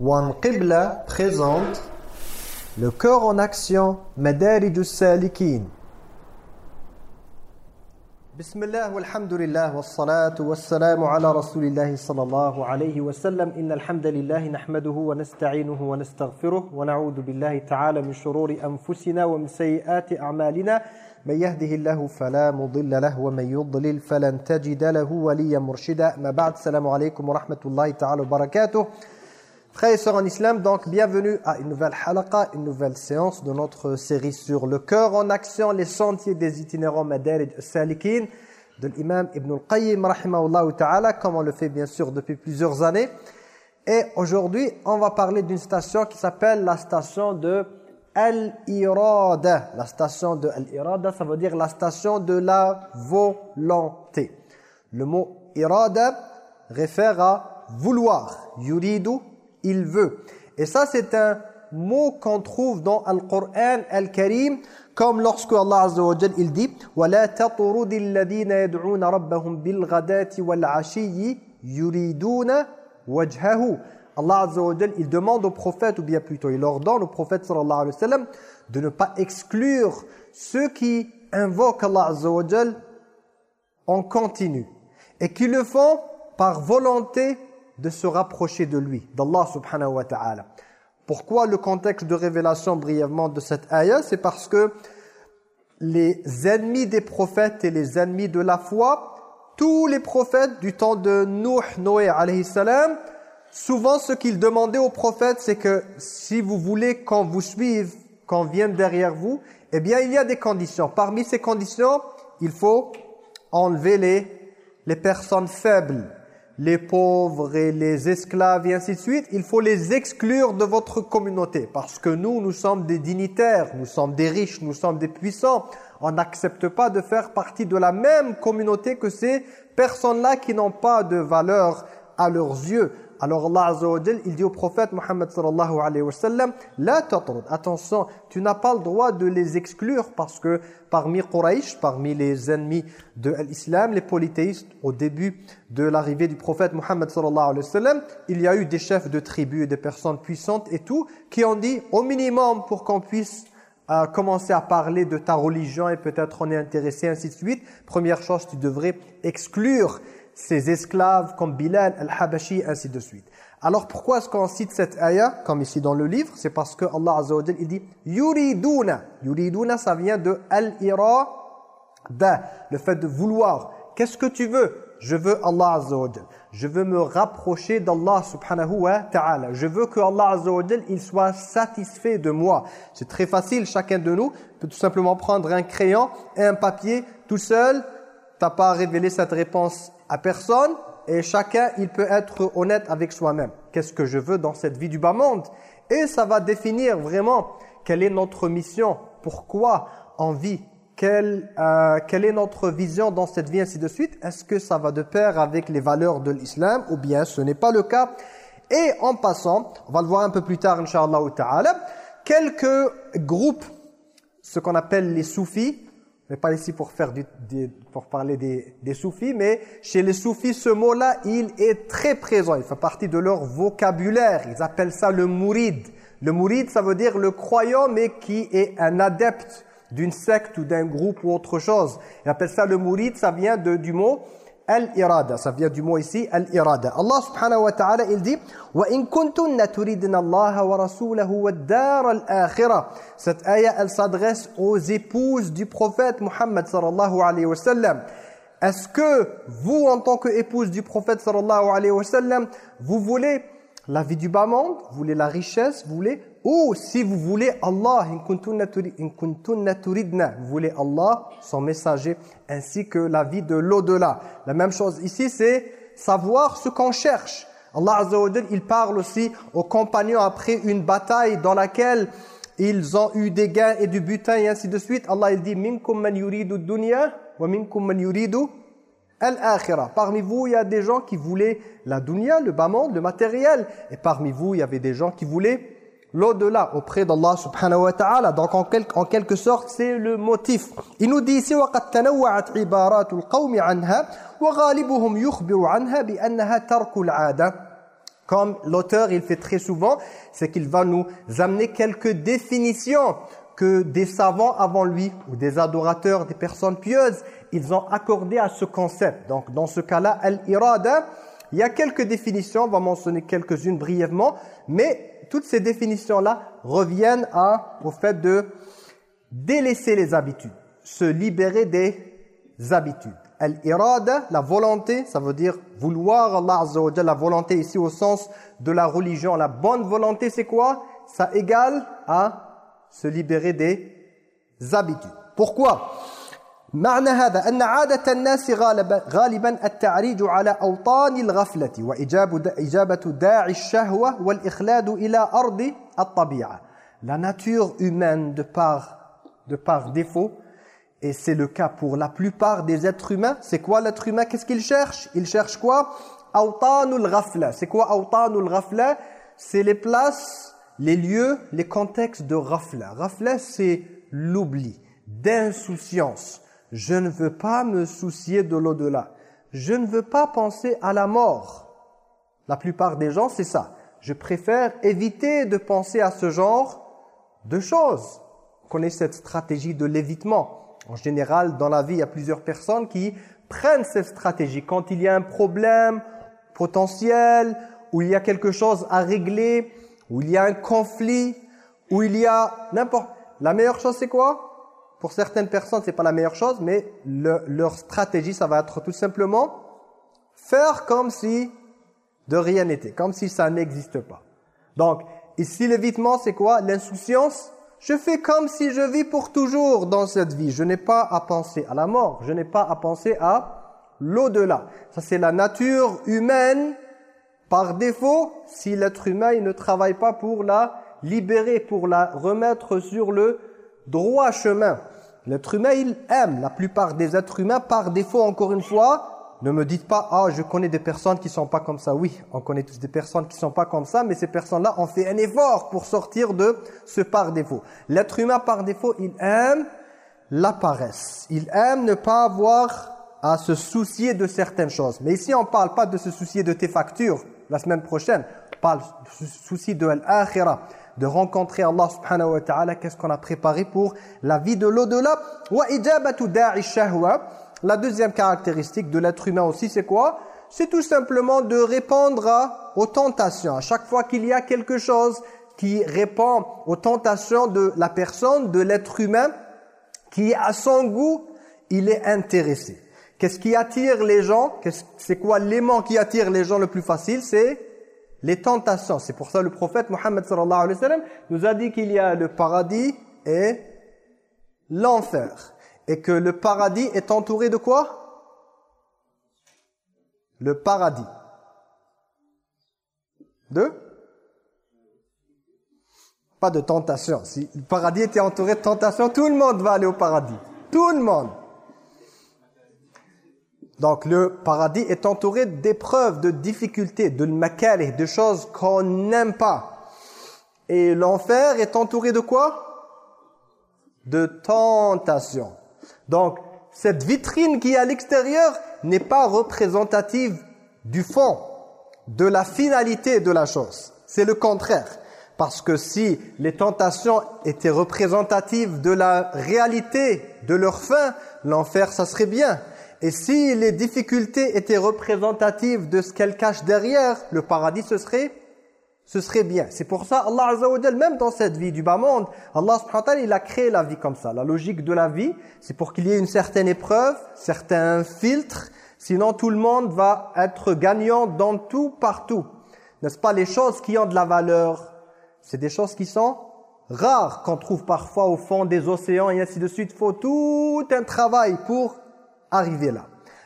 One Qibla présente le cœur en action Madarij salikin Bismillah walhamdulillah wassalatu wassalamu ala rasulillahi sallallahu alayhi wa sallam inna alhamdulillahi nahmaduhu wa nasta'inuhu wa nastaghfiruh wa na'udhu billahi ta'ala min shururi anfusina wa min sayyiati a'malina من يهده الله فلا مضل له ومن يضلل فلن تجد له وليا مرشدا ما بعد السلام عليكم ورحمة الله تعالى وبركاته Frères et sœurs en islam, donc bienvenue à une nouvelle halaqa, une nouvelle séance de notre série sur le cœur en action, les sentiers des itinérants Madarij Salikin de l'imam Ibn al-Qayyim rahimahullah ta'ala, comme on le fait bien sûr depuis plusieurs années. Et aujourd'hui, on va parler d'une station qui s'appelle la station de Al-Irada. La station de Al-Irada, ça veut dire la station de la volonté. Le mot Irada réfère à vouloir. Yuridu il veut. Et ça, c'est un mot qu'on trouve dans le Coran Al-Karim, comme lorsque Allah Azza il dit « Wa la taturudi alladhina yad'una rabbahum bilghadati wal'ashiyi yuriduna wajhahu » Allah Azza il demande au prophète, ou bien plutôt il ordonne au prophète sallallahu alayhi wa sallam, de ne pas exclure ceux qui invoquent Allah Azza wa en continu. Et qui le font par volonté de se rapprocher de lui, d'Allah subhanahu wa ta'ala. Pourquoi le contexte de révélation brièvement de cette ayah? C'est parce que les ennemis des prophètes et les ennemis de la foi, tous les prophètes du temps de Nuh, Noé alayhi salam, souvent ce qu'ils demandaient aux prophètes, c'est que si vous voulez qu'on vous suive, qu'on vienne derrière vous, eh bien il y a des conditions. Parmi ces conditions, il faut enlever les, les personnes faibles, les pauvres et les esclaves et ainsi de suite, il faut les exclure de votre communauté. Parce que nous, nous sommes des dignitaires, nous sommes des riches, nous sommes des puissants. On n'accepte pas de faire partie de la même communauté que ces personnes-là qui n'ont pas de valeur à leurs yeux. Alors Allah Azza wa il dit au prophète Muhammad sallallahu alayhi wa sallam La tatrud, attention, tu n'as pas le droit de les exclure parce que parmi Quraysh, parmi les ennemis de l'islam, les polythéistes, au début de l'arrivée du prophète Muhammad sallallahu alayhi wa sallam, il y a eu des chefs de tribus et des personnes puissantes et tout, qui ont dit au minimum pour qu'on puisse euh, commencer à parler de ta religion et peut-être on est intéressé, ainsi de suite. Première chose, tu devrais exclure ses esclaves comme Bilal al-Habashi, ainsi de suite. Alors pourquoi est-ce qu'on cite cette ayah, comme ici dans le livre? C'est parce que Allah Azza wa il dit « yuriduna ». Yuriduna, ça vient de al-irada, le fait de vouloir. Qu'est-ce que tu veux? Je veux Allah Azza wa Je veux me rapprocher d'Allah subhanahu wa ta'ala. Je veux que Allah Azza wa il soit satisfait de moi. C'est très facile, chacun de nous peut tout simplement prendre un crayon et un papier tout seul. T'as pas révélé cette réponse à personne et chacun, il peut être honnête avec soi-même. Qu'est-ce que je veux dans cette vie du bas monde? Et ça va définir vraiment quelle est notre mission, pourquoi on vit, quelle, euh, quelle est notre vision dans cette vie, ainsi de suite? Est-ce que ça va de pair avec les valeurs de l'islam? Ou bien ce n'est pas le cas? Et en passant, on va le voir un peu plus tard, Inch'Allah quelques groupes, ce qu'on appelle les soufis, n'est pas ici pour, faire du, pour parler des, des, soufis, mais chez les soufis, ce mot-là, il est très présent. Il fait partie de leur vocabulaire. Ils appellent ça le mourid. Le mourid, ça veut dire le croyant, mais qui est un adepte d'une secte ou d'un groupe ou autre chose. Ils appellent ça le mourid, ça vient de, du mot Al-irada, ça vient du mot ici, al-irada. Allah subhanahu wa ta'ala, il dit وَإِن كُنْتُنَّ تُرِدْنَ اللَّهَ وَرَسُولَهُ وَالدَّارَ الْآخِرَةِ Cette ayah, elle s'adresse aux épouses du prophète Muhammad sallallahu alayhi wa sallam. Est-ce que vous, en tant qu'épouse du prophète sallallahu alayhi wa sallam, vous voulez la vie du bas monde, vous voulez la richesse, vous voulez ou si vous voulez Allah, vous voulez Allah, son messager, ainsi que la vie de l'au-delà. La même chose ici, c'est savoir ce qu'on cherche. Allah Azza wa il parle aussi aux compagnons après une bataille dans laquelle ils ont eu des gains et du butin et ainsi de suite. Allah il dit minkum man dunya wa minkum man al-akhirah. Parmi vous, il y a des gens qui voulaient la dunya, le bas monde, le matériel et parmi vous, il y avait des gens qui voulaient l'au-delà auprès d'Allah subhanahu wa ta'ala. Donc en, quelque, en quelque sorte, c'est le motif. Il nous dit ici وَقَدْ تَنَوَّعَتْ عِبَارَاتُ الْقَوْمِ عَنْهَا وَغَالِبُهُمْ يُخْبِرُ عَنْهَا بِأَنَّهَا تَرْكُ الْعَادَةِ Comme l'auteur, il fait très souvent, c'est qu'il va nous amener quelques définitions que des savants avant lui, ou des adorateurs, des personnes pieuses, ils ont accordé à ce concept. Donc, dans ce cas-là, al-irada, il y a quelques définitions, on va mentionner quelques-unes brièvement, mais toutes ces définitions-là reviennent au fait de délaisser les habitudes, se libérer des habitudes. Al-irada, la volonté, ça veut dire vouloir Allah Azza wa la volonté ici au sens de la religion. La bonne volonté, c'est quoi? Ça égale à se libérer des habitudes. Pourquoi? معنى هذا أن عادة الناس غالبا, غالبا التعريج على أوطان الغفلة وإجابة داعي الشهوة والإخلاد إلى أرض الطبيعة La nature humaine de par, de par défaut et c'est le cas pour la plupart des êtres humains. C'est quoi l'être humain Qu'est-ce qu'il cherche Il cherche quoi Awtanul ghafla. C'est quoi Awtanul ghafla C'est les places, les lieux, les contextes de ghafla. Ghafla, c'est l'oubli, d'insouciance. Je ne veux pas me soucier de l'au-delà. Je ne veux pas penser à la mort. La plupart des gens, c'est ça. Je préfère éviter de penser à ce genre de choses. Vous connaissez cette stratégie de l'évitement. En général, dans la vie, il y a plusieurs personnes qui prennent cette stratégie. Quand il y a un problème potentiel, où il y a quelque chose à régler, où il y a un conflit, où il y a n'importe... La meilleure chose, c'est quoi? Pour certaines personnes, c'est pas la meilleure chose, mais leur stratégie, ça va être tout simplement faire comme si de rien n'était, comme si ça n'existe pas. Donc, ici, l'évitement, c'est quoi? L'insouciance, je fais comme si je vis pour toujours dans cette vie. Je n'ai pas à penser à la mort. Je n'ai pas à penser à l'au-delà. Ça, c'est la nature humaine par défaut si l'être humain il ne travaille pas pour la libérer, pour la remettre sur le droit chemin. L'être humain, il aime. La plupart des êtres humains, par défaut, encore une fois, ne me dites pas, ah, je connais des personnes qui sont pas comme ça. Oui, on connaît tous des personnes qui sont pas comme ça, mais ces personnes-là ont fait un effort pour sortir de ce par défaut. L'être humain par défaut, il aime la paresse. Il aime ne pas avoir à se soucier de certaines choses. Mais ici, on ne parle pas de se soucier de tes factures la semaine prochaine. On parle de souci de l'akhira, de rencontrer Allah subhanahu wa ta'ala, qu'est-ce qu'on a préparé pour la vie de l'au-delà? La deuxième caractéristique de l'être humain aussi, c'est quoi? C'est tout simplement de répondre aux tentations. À chaque fois qu'il y a quelque chose qui répond aux tentations de la personne, de l'être humain, qui à son goût, il est intéressé. Qu'est-ce qui attire les gens? C'est quoi l'aimant qui attire les gens le plus facile? C'est les tentations. C'est pour ça le prophète Mohammed sallallahu alayhi wa sallam nous a dit qu'il y a le paradis et l'enfer et que le paradis est entouré de quoi? Le paradis. De? Pas de tentation. Si le paradis était entouré de tentation, tout le monde va aller au paradis. Tout le monde. Donc le paradis est entouré d'épreuves, de difficultés, de makalih, de choses qu'on n'aime pas. Et l'enfer est entouré de quoi? De tentations. Donc, cette vitrine qui est à l'extérieur n'est pas représentative du fond, de la finalité de la chose. C'est le contraire. Parce que si les tentations étaient représentatives de la réalité, de leur fin, l'enfer, ça serait bien. Et si les difficultés étaient représentatives de ce qu'elles cachent derrière, le paradis, ce serait ce serait bien. C'est pour ça, Allah Azza wa même dans cette vie du bas monde, Allah subhanahu il a créé la vie comme ça. La logique de la vie, c'est pour qu'il y ait une certaine épreuve, certains filtres, sinon tout le monde va être gagnant dans tout, partout. N'est-ce pas Les choses qui ont de la valeur, c'est des choses qui sont rares, qu'on trouve parfois au fond des océans et ainsi de suite. Il faut tout un travail pour arriver là.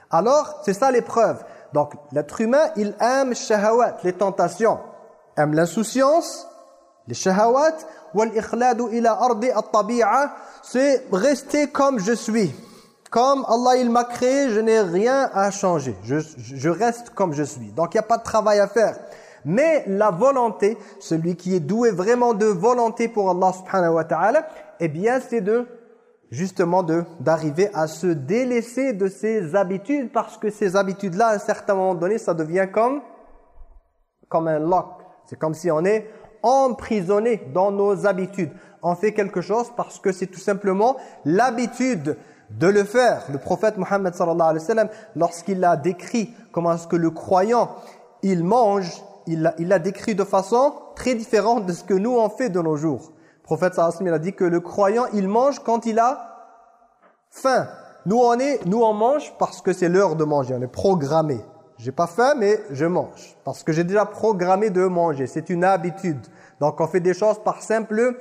Alors, c'est ça l'épreuve. Donc, l'être humain, il aime shahawat, les tentations aime l'insouciance, les shahawat, c'est rester comme je suis. Comme Allah il m'a créé, je n'ai rien à changer. Je, je reste comme je suis. Donc il n'y a pas de travail à faire. Mais la volonté, celui qui est doué vraiment de volonté pour Allah subhanahu wa ta'ala, eh bien c'est de justement d'arriver à se délaisser de ses habitudes parce que ces habitudes-là, à un certain moment donné, ça devient comme comme un lock. C'est comme si on est emprisonné dans nos habitudes. On fait quelque chose parce que c'est tout simplement l'habitude de le faire. Le prophète Mohammed sallallahu alayhi wa sallam, lorsqu'il a décrit comment est-ce que le croyant, il mange, il l'a décrit de façon très différente de ce que nous on fait de nos jours. Le prophète sallallahu alayhi wa sallam, a dit que le croyant, il mange quand il a faim. Nous on est, nous on mange parce que c'est l'heure de manger, on est programmé. J'ai pas faim mais je mange parce que j'ai déjà programmé de manger, c'est une habitude. Donc on fait des choses par simple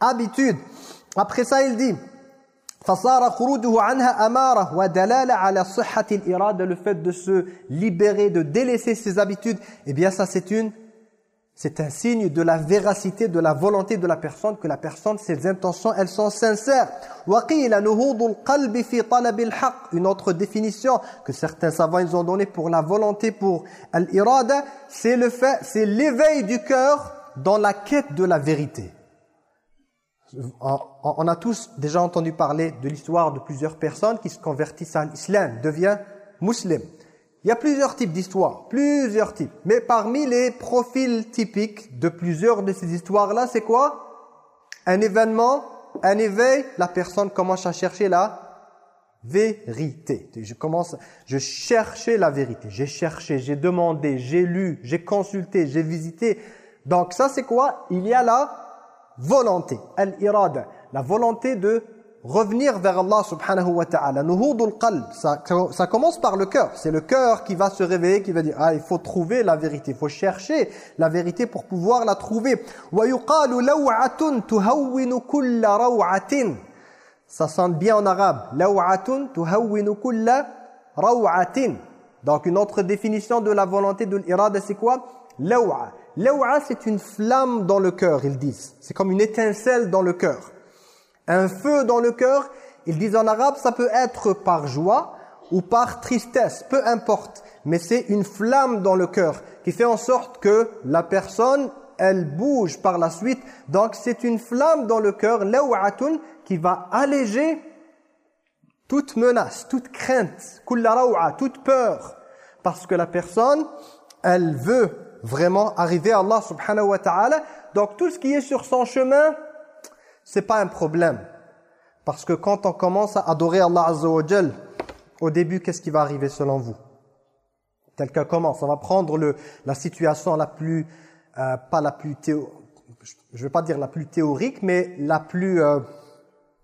habitude. Après ça, il dit فصار خروجه عنها أمارة ودلالة على صحة الإرادة le fait de se libérer de délaisser ses habitudes eh bien ça c'est une c'est un signe de la véracité, de la volonté de la personne, que la personne, ses intentions, elles sont sincères. Une autre définition que certains savants ils ont donnée pour la volonté, pour al-irada, c'est le fait, c'est l'éveil du cœur dans la quête de la vérité. On a tous déjà entendu parler de l'histoire de plusieurs personnes qui se convertissent à l'islam, deviennent musulmans. Il y a plusieurs types d'histoires, plusieurs types. Mais parmi les profils typiques de plusieurs de ces histoires-là, c'est quoi? Un événement, un éveil, la personne commence à chercher la vérité. Je commence, je cherchais la vérité. J'ai cherché, j'ai demandé, j'ai lu, j'ai consulté, j'ai visité. Donc ça, c'est quoi? Il y a là volonté, al-irada, la volonté de revenir vers Allah subhanahu wa ta'ala. Ça, ça, commence par le cœur. C'est le cœur qui va se réveiller, qui va dire « Ah, il faut trouver la vérité, il faut chercher la vérité pour pouvoir la trouver. » Ça sonne bien en arabe. Donc une autre définition de la volonté de l'irada, c'est quoi? Lawa. Lawa, c'est une flamme dans le cœur, ils disent. C'est comme une étincelle dans le cœur. Un feu dans le cœur, ils disent en arabe, ça peut être par joie ou par tristesse, peu importe. Mais c'est une flamme dans le cœur qui fait en sorte que la personne, elle bouge par la suite. Donc c'est une flamme dans le cœur, law'atun, qui va alléger toute menace, toute crainte, toute peur. Parce que la personne, elle veut vraiment arriver à Allah subhanahu wa ta'ala. Donc tout ce qui est sur son chemin, c'est pas un problème. Parce que quand on commence à adorer Allah azza wa au début, qu'est-ce qui va arriver selon vous? Quelqu'un commence, on va prendre le, la situation la plus, euh, pas la plus théo, je pas dire la plus théorique, mais la plus, euh,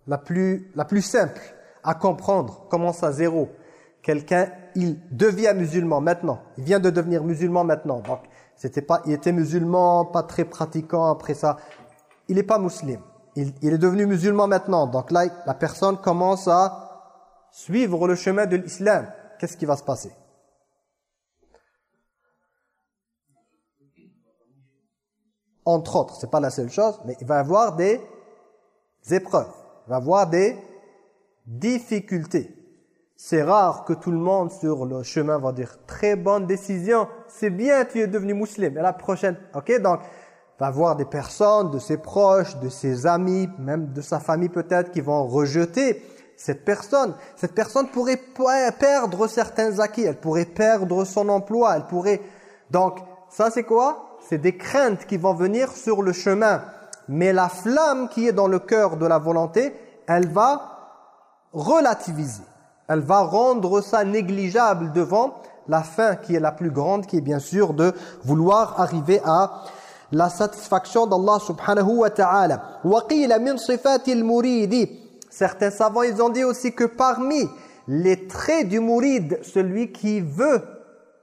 la plus, la plus simple à comprendre. Commence à zéro. Quelqu'un, il devient musulman maintenant. Il vient de devenir musulman maintenant. Donc, c'était pas, il était musulman, pas très pratiquant après ça. Il n'est pas musulman. Il, est devenu musulman maintenant. Donc là, la personne commence à suivre le chemin de l'islam. Qu'est-ce qui va se passer? Entre autres, c'est pas la seule chose, mais il va y avoir des épreuves. Il va y avoir des difficultés. C'est rare que tout le monde sur le chemin va dire « Très bonne décision, c'est bien, tu es devenu musulman. » Et la prochaine, ok Donc, va voir des personnes, de ses proches, de ses amis, même de sa famille peut-être, qui vont rejeter cette personne. Cette personne pourrait perdre certains acquis, elle pourrait perdre son emploi, elle pourrait... Donc, ça c'est quoi? C'est des craintes qui vont venir sur le chemin. Mais la flamme qui est dans le cœur de la volonté, elle va relativiser elle va rendre ça négligeable devant la fin qui est la plus grande, qui est bien sûr de vouloir arriver à la satisfaction d'Allah subhanahu wa ta'ala. Certains savants, ils ont dit aussi que parmi les traits du mourid, celui qui veut,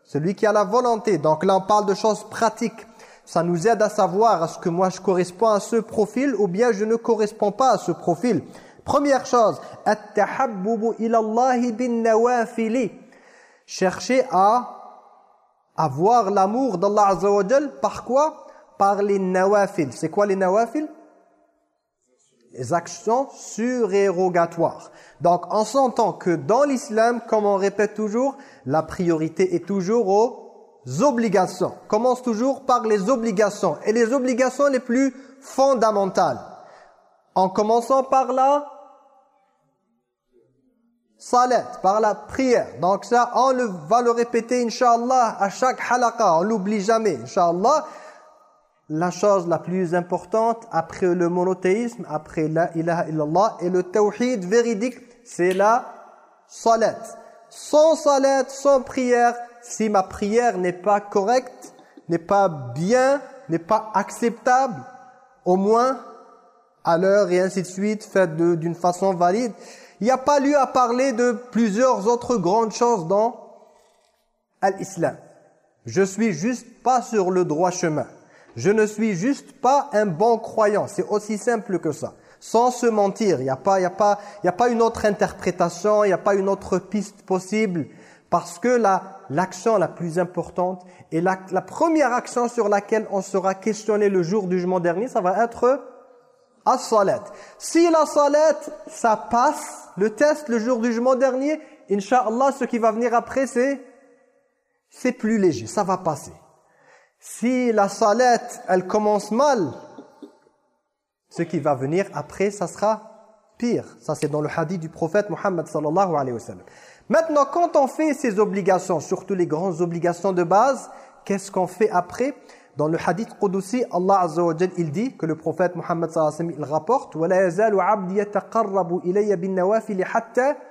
celui qui a la volonté, donc là on parle de choses pratiques, ça nous aide à savoir est-ce que moi je corresponds à ce profil ou bien je ne corresponds pas à ce profil. Première chose, Chercher à avoir l'amour d'Allah Azza par quoi? Par les nawafil. C'est quoi les nawafil? Les actions surérogatoires. Donc on s'entend que dans l'islam, comme on répète toujours, la priorité est toujours aux obligations. Commence toujours par les obligations. Et les obligations les plus fondamentales. En commençant par là, salat, par la prière. Donc ça, on le, va le répéter, Inch'Allah, à chaque halaqa. On l'oublie jamais, Inch'Allah. La chose la plus importante, après le monothéisme, après la ilaha illallah, et le tawhid véridique, c'est la salat. Sans salat, sans prière, si ma prière n'est pas correcte, n'est pas bien, n'est pas acceptable, au moins à l'heure et ainsi de suite, faite d'une façon valide, il n'y a pas lieu à parler de plusieurs autres grandes choses dans l'islam. Je suis juste pas sur le droit chemin. Je ne suis juste pas un bon croyant. C'est aussi simple que ça. Sans se mentir, il n'y a, pas, a, a pas une autre interprétation, il n'y a pas une autre piste possible. Parce que l'action la, plus importante et la, première action sur laquelle on sera questionné le jour du jugement dernier, ça va être as-salat. Si la salat, ça passe, le test le jour du jugement dernier, Inch'Allah, ce qui va venir après, c'est plus léger, ça va passer. Si la salat, elle commence mal, ce qui va venir après, ça sera pire. Ça, c'est dans le hadith du prophète Muhammad sallallahu alayhi wa sallam. Maintenant, quand on fait ces obligations, surtout les grandes obligations de base, qu'est-ce qu'on fait après dans le hadith Qudsi, Allah Azza wa il dit que le prophète Muhammad sallallahu alayhi wa sallam, il rapporte وَلَا يَزَالُ عَبْدِ يَتَقَرَّبُ إِلَيَّ بِالنَّوَافِلِ حَتَّى أُحِبَّهُ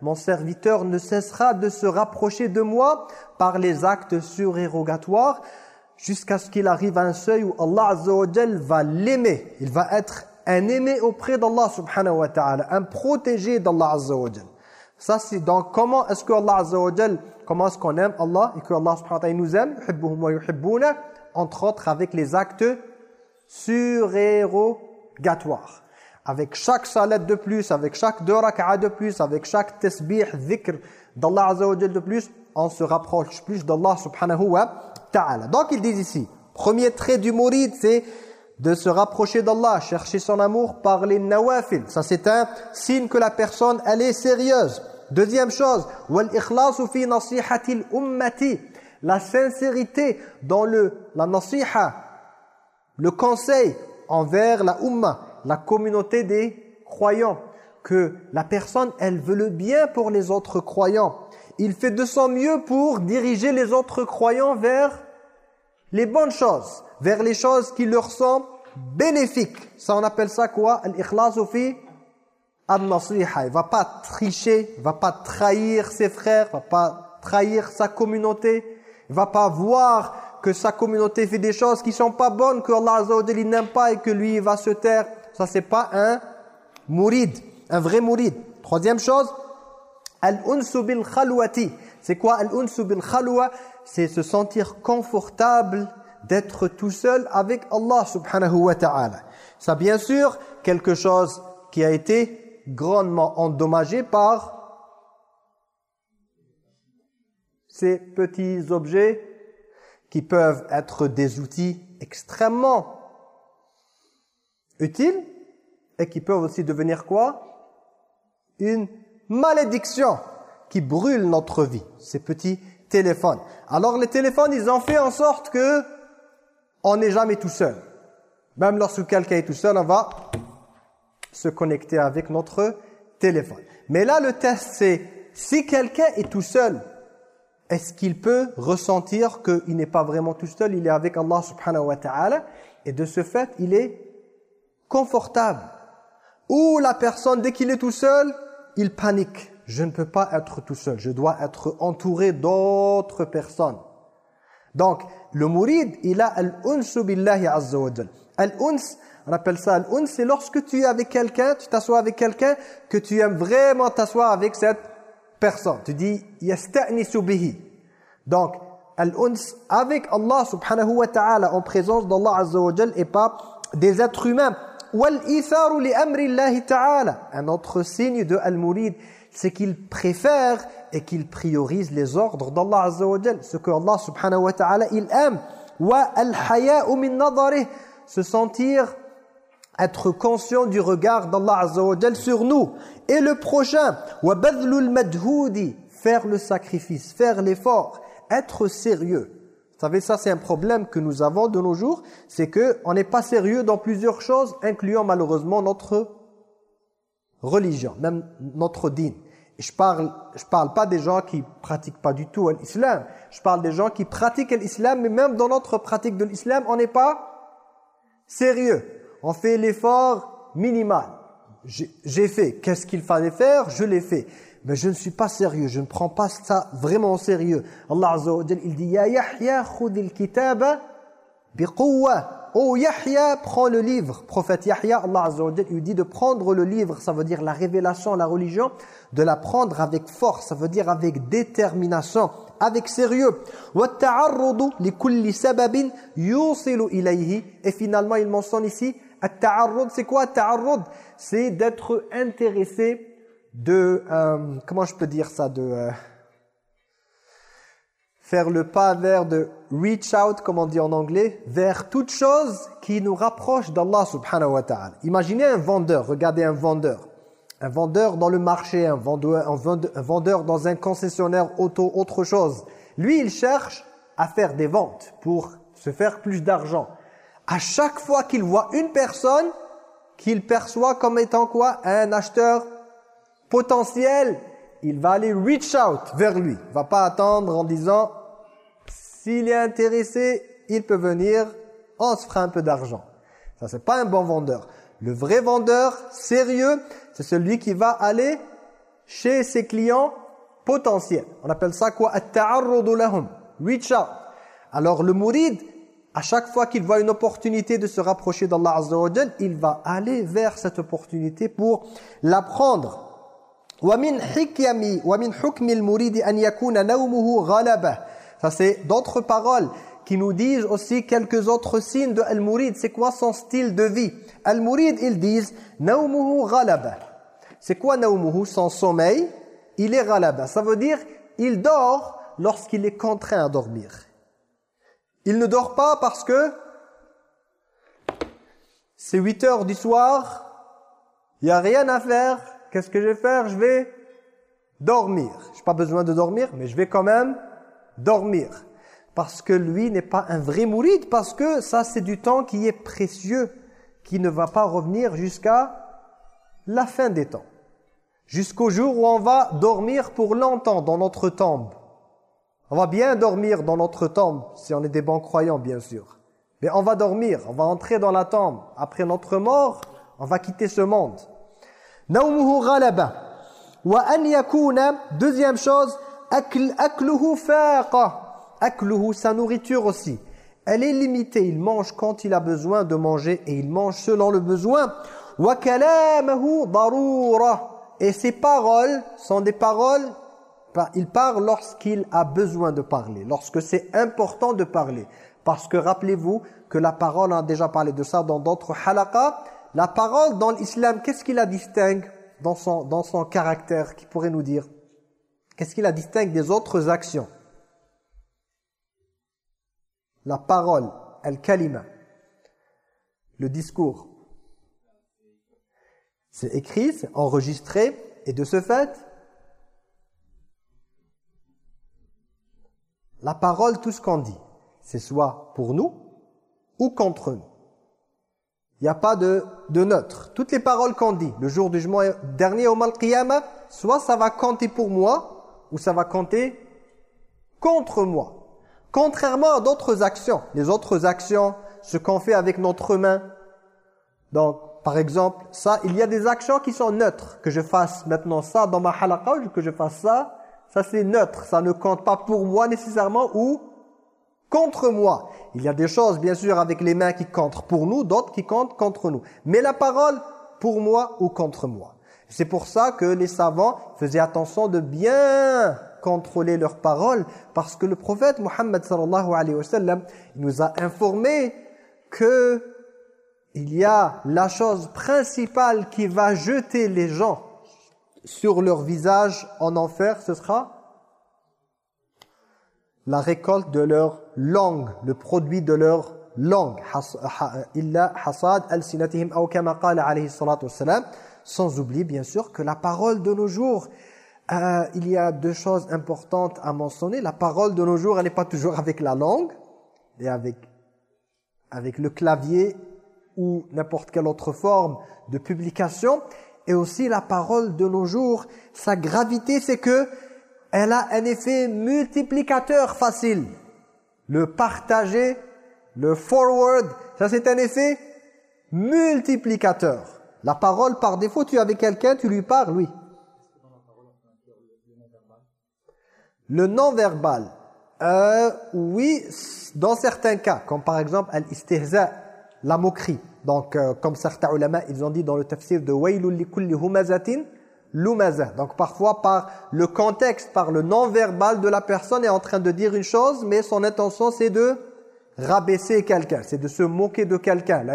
mon serviteur ne cessera de se rapprocher de moi par les actes surérogatoires jusqu'à ce qu'il arrive à un seuil où Allah Azza wa va l'aimer. Il va être un aimé auprès d'Allah subhanahu wa ta'ala, un protégé d'Allah Azza wa Ça c'est donc comment est-ce que Allah Azza wa comment est-ce qu'on aime Allah et que Allah subhanahu wa ta'ala nous aime? Entre autres avec les actes surérogatoires avec chaque salat de plus avec chaque deux rak'a de plus avec chaque tasbih dhikr d'Allah azza wa de plus on se rapproche plus d'Allah subhanahu wa ta'ala donc ils disent ici premier trait du mourid c'est de se rapprocher d'Allah, chercher son amour par les nawafil. Ça c'est un signe que la personne elle est sérieuse. Deuxième chose, la sincérité dans le la nasiha, le conseil envers la umma, la communauté des croyants, que la personne, elle veut le bien pour les autres croyants. Il fait de son mieux pour diriger les autres croyants vers les bonnes choses, vers les choses qui leur sont bénéfiques. Ça, on appelle ça quoi? Al-ikhlasu fi al-nasiha. Il va pas tricher, il va pas trahir ses frères, il va pas trahir sa communauté. Il va pas voir que sa communauté fait des choses qui sont pas bonnes, que Allah Azza n'aime pas et que lui il va se taire. Ça c'est pas un mourid, un vrai mourid. Troisième chose, al-unsu bil khalwati. C'est quoi al-unsu bil khalwa C'est se sentir confortable d'être tout seul avec Allah subhanahu wa ta'ala. Ça bien sûr quelque chose qui a été grandement endommagé par ces petits objets qui peuvent être des outils extrêmement utiles et qui peuvent aussi devenir quoi? Une malédiction qui brûle notre vie, ces petits téléphones. Alors les téléphones, ils ont fait en sorte que on n'est jamais tout seul. Même lorsque quelqu'un est tout seul, on va se connecter avec notre téléphone. Mais là, le test, c'est si quelqu'un est tout seul, est-ce qu'il peut ressentir qu'il n'est pas vraiment tout seul, il est avec Allah subhanahu wa ta'ala, et de ce fait, il est confortable. Ou la personne, dès qu'il est tout seul, il panique. Je ne peux pas être tout seul, je dois être entouré d'autres personnes. Donc, le mourid, il a al-unsu billahi azza wa Al-uns, on appelle ça al-uns, c'est lorsque tu es avec quelqu'un, tu t'assois avec quelqu'un, que tu aimes vraiment t'asseoir avec cette personne. Tu dis « yasta'nisu bihi ». Donc, al-uns avec Allah subhanahu wa ta'ala, en présence d'Allah azza et pas des êtres humains. Un autre signe de Al-Murid, c'est qu'il préfère et qu'il priorise les ordres d'Allah Azza wa ce que Allah subhanahu wa ta'ala, il aime. Se sentir, être conscient du regard d'Allah Azza wa sur nous. Et le prochain, Faire le sacrifice, faire l'effort, être sérieux. Savez, ça c'est un problème que nous avons de nos jours, c'est que on n'est pas sérieux dans plusieurs choses, incluant malheureusement notre religion, même notre dîne. je parle, je parle pas des gens qui pratiquent pas du tout l'islam. Je parle des gens qui pratiquent l'islam, mais même dans notre pratique de l'islam, on n'est pas sérieux. On fait l'effort minimal. J'ai fait. Qu'est-ce qu'il fallait faire? Je l'ai fait. Mais je ne suis pas sérieux. Je ne prends pas ça vraiment au sérieux. Allah Azza wa il dit « Ya Yahya, khudil kitaba biqouwa » Oh Yahya, prends le livre. Prophète Yahya, Allah Azza wa lui dit de prendre le livre, ça veut dire la révélation, la religion, de la prendre avec force, ça veut dire avec détermination, avec sérieux. Et finalement, il mentionne ici, c'est quoi C'est d'être intéressé de, euh, comment je peux dire ça, de... Euh, faire le pas vers de reach out, comme on dit en anglais, vers toute chose qui nous rapproche d'Allah subhanahu wa ta'ala. Imaginez un vendeur, regardez un vendeur. Un vendeur dans le marché, un vendeur, un vendeur dans un concessionnaire auto, autre chose. Lui, il cherche à faire des ventes pour se faire plus d'argent. À chaque fois qu'il voit une personne qu'il perçoit comme étant quoi? Un acheteur potentiel, il va aller reach out vers lui. Il va pas attendre en disant s'il est intéressé, il peut venir, on se fera un peu d'argent. Ça, c'est pas un bon vendeur. Le vrai vendeur, sérieux, c'est celui qui va aller chez ses clients potentiels. On appelle ça quoi? Reach out. Alors le mourid, à chaque fois qu'il voit une opportunité de se rapprocher d'Allah Azza il va aller vers cette opportunité pour l'apprendre. ومن حكم ومن حكم المريد أن يكون نومه غلبة ça, c'est d'autres paroles qui nous disent aussi quelques autres signes de Al-Murid. C'est quoi son style de vie Al-Murid, ils disent « Naumuhu ghalaba ». C'est quoi Naumuhu Son sommeil, il est ghalaba. Ça veut dire il dort lorsqu'il est contraint à dormir. Il ne dort pas parce que c'est 8 heures du soir, il n'y a rien à faire. Qu'est-ce que je vais faire? Je vais dormir. Je n'ai pas besoin de dormir, mais je vais quand même dormir. Parce que lui n'est pas un vrai mouride, parce que ça c'est du temps qui est précieux, qui ne va pas revenir jusqu'à la fin des temps. Jusqu'au jour où on va dormir pour longtemps dans notre tombe. On va bien dormir dans notre tombe, si on est des bons croyants bien sûr. Mais on va dormir, on va entrer dans la tombe. Après notre mort, on va quitter ce monde. Deuxième chose, sa nourriture aussi. Elle est limitée. Il mange quand il a besoin de manger et il mange selon le besoin. Kalamahu darura. Et ses paroles sont des paroles, il parle lorsqu'il a besoin de parler, lorsque c'est important de parler. Parce que rappelez-vous que la parole, a déjà parlé de ça dans d'autres halaqas, la parole dans l'islam, qu'est-ce qui la distingue dans son, dans son caractère, qui pourrait nous dire? Qu'est-ce qui la distingue des autres actions? La parole, al-kalima, le discours. C'est écrit, c'est enregistré, et de ce fait, la parole, tout ce qu'on dit, c'est soit pour nous ou contre nous. Il n'y a pas de, de neutre. Toutes les paroles qu'on dit, le jour du jugement dernier au Mal soit ça va compter pour moi, ou ça va compter contre moi. Contrairement à d'autres actions. Les autres actions, ce qu'on fait avec notre main. Donc, par exemple, ça, il y a des actions qui sont neutres. Que je fasse maintenant ça dans ma halaqa ou que je fasse ça, ça c'est neutre. Ça ne compte pas pour moi nécessairement ou contre moi. Il y a des choses, bien sûr, avec les mains qui comptent pour nous, d'autres qui comptent contre nous. Mais la parole, pour moi ou contre moi. C'est pour ça que les savants faisaient attention de bien contrôler leurs paroles parce que le prophète Mohammed sallallahu alayhi wa sallam nous a informé que il y a la chose principale qui va jeter les gens sur leur visage en enfer, ce sera la récolte de leur langue, le produit de leur langue. Sans oublier bien sûr que la parole de nos jours, euh, il y a deux choses importantes à mentionner. La parole de nos jours, elle n'est pas toujours avec la langue et avec, avec le clavier ou n'importe quelle autre forme de publication. Et aussi la parole de nos jours, sa gravité, c'est que elle a un effet multiplicateur facile. Le partager, le forward, ça c'est un effet multiplicateur. La parole, par défaut, tu es avec quelqu'un, tu lui parles, oui. Le non-verbal, euh, oui, dans certains cas, comme par exemple la moquerie. Donc, euh, comme certains ulama, ils ont dit dans le tafsir de « li kulli humazatin lumaza ». Donc, parfois, par le contexte, par le non-verbal de la personne est en train de dire une chose, mais son intention, c'est de rabaisser quelqu'un, c'est de se moquer de quelqu'un.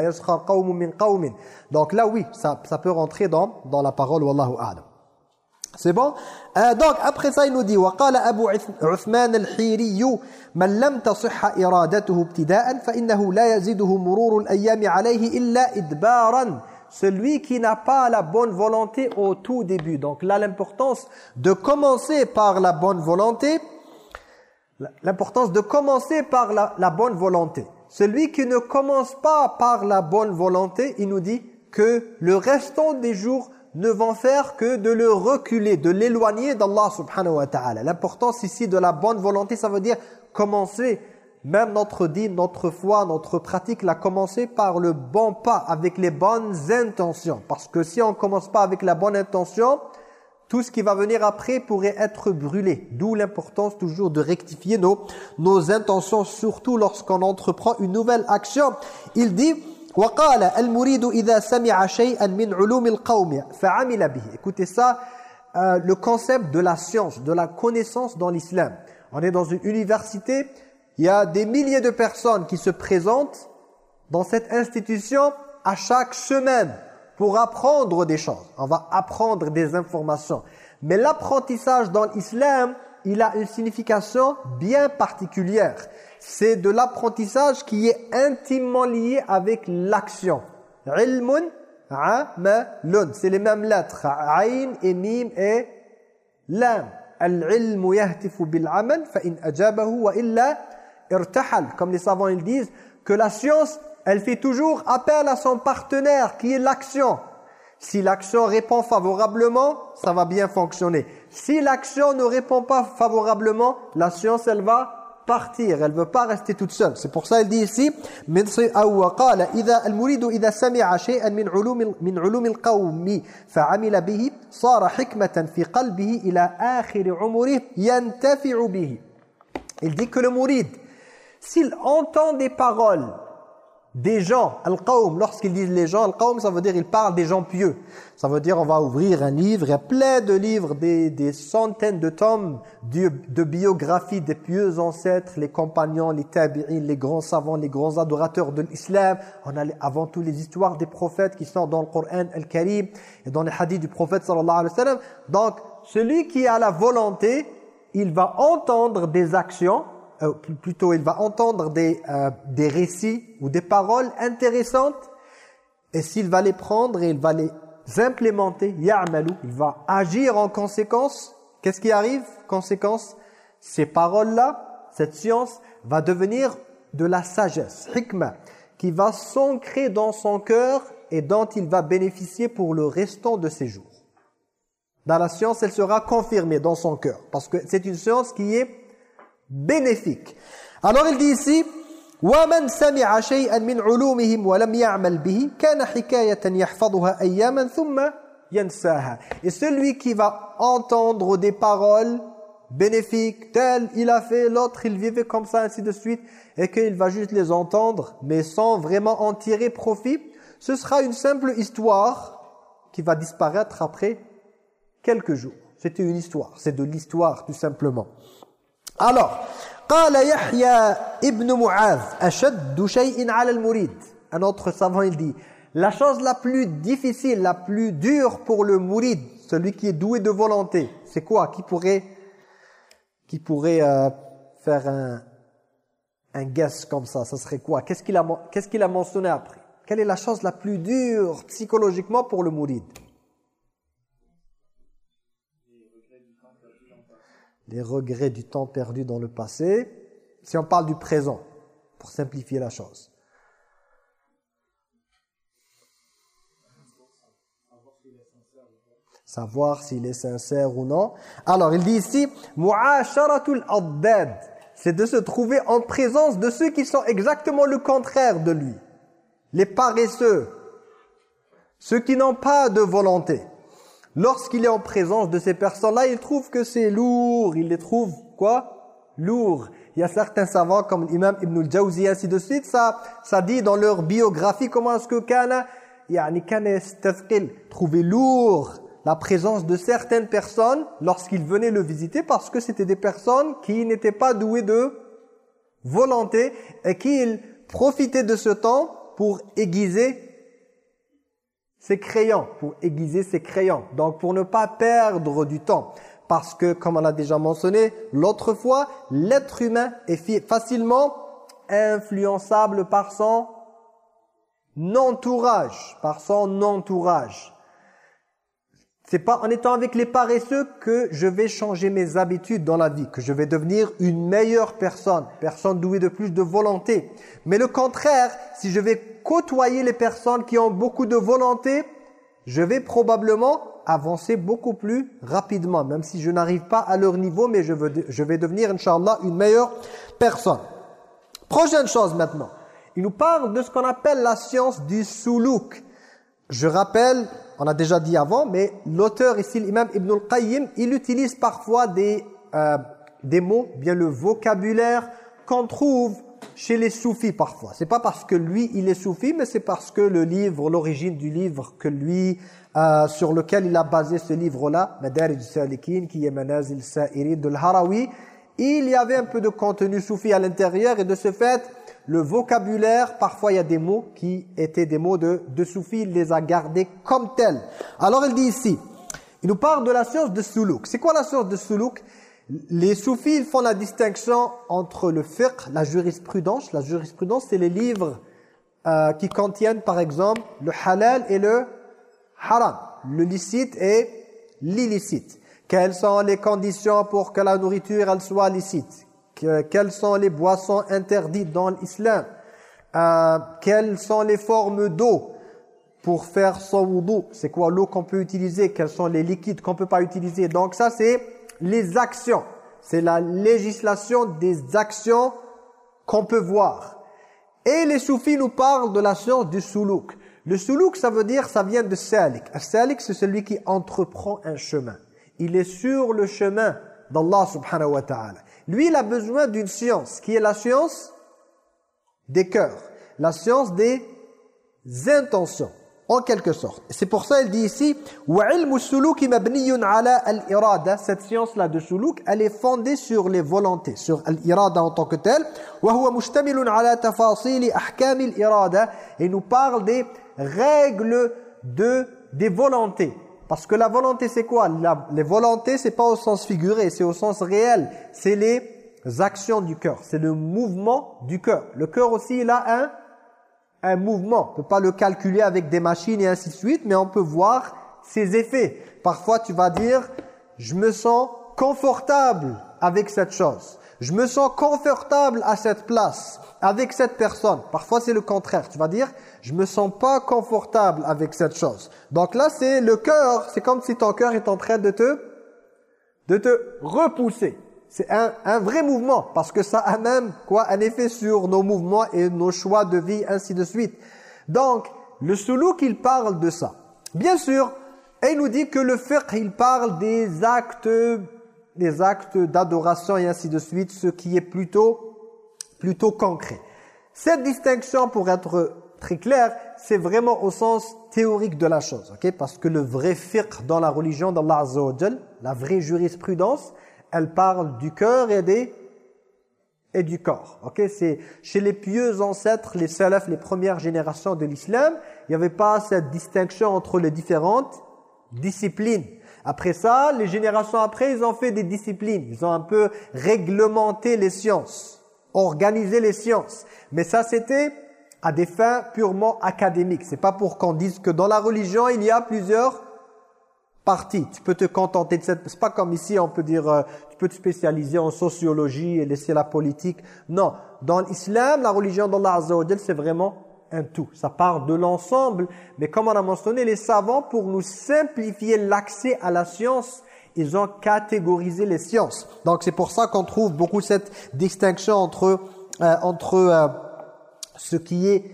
Donc là, oui, ça, ça peut rentrer dans, dans la parole, wallahu a'lam. C'est bon euh, Donc, après ça, il nous dit وقال أبو عثمان الحيري من لم تصح إرادته ابتداء فإنه لا يزيده مرور الأيام عليه إلا إدبارا celui qui n'a pas la bonne volonté au tout début. Donc là, l'importance de commencer par la bonne volonté, l'importance de commencer par la, bonne volonté. Celui qui ne commence pas par la bonne volonté, il nous dit que le restant des jours ne vont faire que de le reculer, de l'éloigner d'Allah subhanahu wa ta'ala. L'importance ici de la bonne volonté, ça veut dire commencer, même notre dîme, notre foi, notre pratique l'a commencé par le bon pas, avec les bonnes intentions. Parce que si on ne commence pas avec la bonne intention, tout ce qui va venir après pourrait être brûlé. D'où l'importance toujours de rectifier nos, nos intentions, surtout lorsqu'on entreprend une nouvelle action. Il dit... Écoutez ça, euh, le concept de la science, de la connaissance dans l'islam. On est dans une université, il y a des milliers de personnes qui se présentent dans cette institution à chaque semaine pour apprendre des choses on va apprendre des informations mais l'apprentissage dans l'islam il a une signification bien particulière c'est de l'apprentissage qui est intimement lié avec l'action. Ilmun, amalun. C'est les mêmes lettres. Ayn et et lam. Al-ilmu yahtifu bil-amal ajabahu wa illa irtahal, comme les savants ils disent, que la science, elle fait toujours appel à son partenaire qui est l'action. Si l'action répond favorablement, ça va bien fonctionner. Si l'action ne répond pas favorablement, la science, elle va partir. Elle ne veut pas rester toute seule. C'est pour ça qu'elle dit ici, Il dit que le mouride, s'il entend des paroles des gens, al-qawm, lorsqu'ils disent les gens, al-qawm, ça veut dire ils parlent des gens pieux. Ça veut dire on va ouvrir un livre, il y a plein de livres, des, des centaines de tomes de, biographies des pieux ancêtres, les compagnons, les tabi'in, les grands savants, les grands adorateurs de l'islam. On a avant tout les histoires des prophètes qui sont dans le Coran al-Karim et dans les hadiths du prophète sallallahu alayhi wa sallam. Donc, celui qui a la volonté, il va entendre des actions euh, plutôt il va entendre des, euh, des récits ou des paroles intéressantes et s'il va les prendre et il va les implémenter, il va agir en conséquence. Qu'est-ce qui arrive? Conséquence, ces paroles-là, cette science va devenir de la sagesse, hikmah, qui va s'ancrer dans son cœur et dont il va bénéficier pour le restant de ses jours. Dans la science, elle sera confirmée dans son cœur parce que c'est une science qui est bénéfique. Alors il dit ici ومن سمع شيئا من علومهم ولم يعمل به كان حكاية يحفظها أياما ثم ينساها et celui qui va entendre des paroles bénéfiques tel il a fait l'autre il vivait comme ça ainsi de suite et qu'il va juste les entendre mais sans vraiment en tirer profit ce sera une simple histoire qui va disparaître après quelques jours c'était une histoire c'est de l'histoire tout simplement alors, قال يحيى ابن معاذ أشد شيء على المريد. Un autre savant il dit la chose la plus difficile, la plus dure pour le mourid, celui qui est doué de volonté, c'est quoi Qui pourrait qui pourrait euh, faire un un guess comme ça Ça serait quoi Qu'est-ce qu'il a qu'est-ce qu'il a mentionné après Quelle est la chose la plus dure psychologiquement pour le mourid les regrets du temps perdu dans le passé, si on parle du présent, pour simplifier la chose. savoir s'il est sincère ou non. Alors, il dit ici, mu'asharatul addad, c'est de se trouver en présence de ceux qui sont exactement le contraire de lui. Les paresseux, ceux qui n'ont pas de volonté. Lorsqu'il est en présence de ces personnes-là, il trouve que c'est lourd, il les trouve quoi? Lourd. Il y a certains savants comme l'imam Ibn al-Jawzi ainsi de suite, ça, ça dit dans leur biographie comment est-ce que Kana, yani Kana trouver lourd la présence de certaines personnes lorsqu'il venait le visiter parce que c'était des personnes qui n'étaient pas douées de volonté et qui profitaient de ce temps pour aiguiser ses crayons, pour aiguiser ses crayons. Donc pour ne pas perdre du temps. Parce que, comme on a déjà mentionné l'autre fois, l'être humain est facilement influençable par son entourage, par son entourage. C'est pas en étant avec les paresseux que je vais changer mes habitudes dans la vie, que je vais devenir une meilleure personne, personne douée de plus de volonté. Mais le contraire, si je vais côtoyer les personnes qui ont beaucoup de volonté, je vais probablement avancer beaucoup plus rapidement, même si je n'arrive pas à leur niveau, mais je, veux, je vais devenir, Inch'Allah, une meilleure personne. Prochaine chose maintenant. Il nous parle de ce qu'on appelle la science du soulouk. Je rappelle on a déjà dit avant, mais l'auteur ici, l'imam Ibn al-Qayyim, il utilise parfois des, euh, des mots, bien le vocabulaire qu'on trouve chez les soufis parfois. C'est pas parce que lui, il est soufi, mais c'est parce que le livre, l'origine du livre que lui, euh, sur lequel il a basé ce livre-là, Madarij Salikin, qui est il y avait un peu de contenu soufi à l'intérieur et de ce fait, le vocabulaire, parfois il y a des mots qui étaient des mots de, de Soufi, il les a gardés comme tels. Alors il dit ici, il nous parle de la science de Soulouk. C'est quoi la science de Soulouk Les Soufis font la distinction entre le fiqh, la jurisprudence. La jurisprudence, c'est les livres euh, qui contiennent par exemple le halal et le haram, le licite et l'illicite. Quelles sont les conditions pour que la nourriture elle soit licite? Quelles sont les boissons interdites dans l'islam, euh, quelles sont les formes d'eau pour faire son wudu, c'est quoi l'eau qu'on peut utiliser, quels sont les liquides qu'on peut pas utiliser? Donc ça c'est les actions, c'est la législation des actions qu'on peut voir. Et les soufis nous parlent de la science du soulouk. Le soulouk, ça veut dire, ça vient de salik. Salik, c'est celui qui entreprend un chemin. Il est sur le chemin d'Allah subhanahu wa ta'ala. Lui, il a besoin d'une science, qui est la science? Des cœurs, la science des intentions, en quelque sorte. C'est pour ça il dit ici Cette science-là de suluk, elle est fondée sur les volontés, sur l'irada en tant que telle. Et nous parle des règles de, des volontés. Parce que la volonté, c'est quoi? Les volontés, c'est pas au sens figuré, c'est au sens réel. C'est les actions du cœur, c'est le mouvement du cœur. Le cœur aussi, il a un, un mouvement. On peut pas le calculer avec des machines et ainsi de suite, mais on peut voir ses effets. Parfois, tu vas dire, je me sens confortable avec cette chose. Je me sens confortable à cette place, avec cette personne. Parfois, c'est le contraire. Tu vas dire, je me sens pas confortable avec cette chose. Donc là, c'est le cœur, c'est comme si ton cœur est en train de te, de te repousser. C'est un, un, vrai mouvement, parce que ça a même quoi un effet sur nos mouvements et nos choix de vie, ainsi de suite. Donc, le soulouk, il parle de ça. Bien sûr, il nous dit que le fiqh, il parle des actes des actes d'adoration et ainsi de suite, ce qui est plutôt, plutôt concret. Cette distinction, pour être très clair, c'est vraiment au sens théorique de la chose. ok? Parce que le vrai fiqh dans la religion d'Allah Azza la vraie jurisprudence, elle parle du cœur et des et du corps. ok? C'est chez les pieux ancêtres, les salafs, les premières générations de l'islam, il n'y avait pas cette distinction entre les différentes disciplines. Après ça, les générations après, ils ont fait des disciplines. Ils ont un peu réglementé les sciences, organisé les sciences. Mais ça, c'était à des fins purement académiques. C'est pas pour qu'on dise que dans la religion, il y a plusieurs parties. Tu peux te contenter de cette... C'est pas comme ici, on peut dire, euh, tu peux te spécialiser en sociologie et laisser la politique. Non. Dans l'islam, la religion d'Allah Azza c'est vraiment un tout. Ça part de l'ensemble, mais comme on a mentionné, les savants, pour nous simplifier l'accès à la science, ils ont catégorisé les sciences. Donc c'est pour ça qu'on trouve beaucoup cette distinction entre, euh, entre euh, ce qui est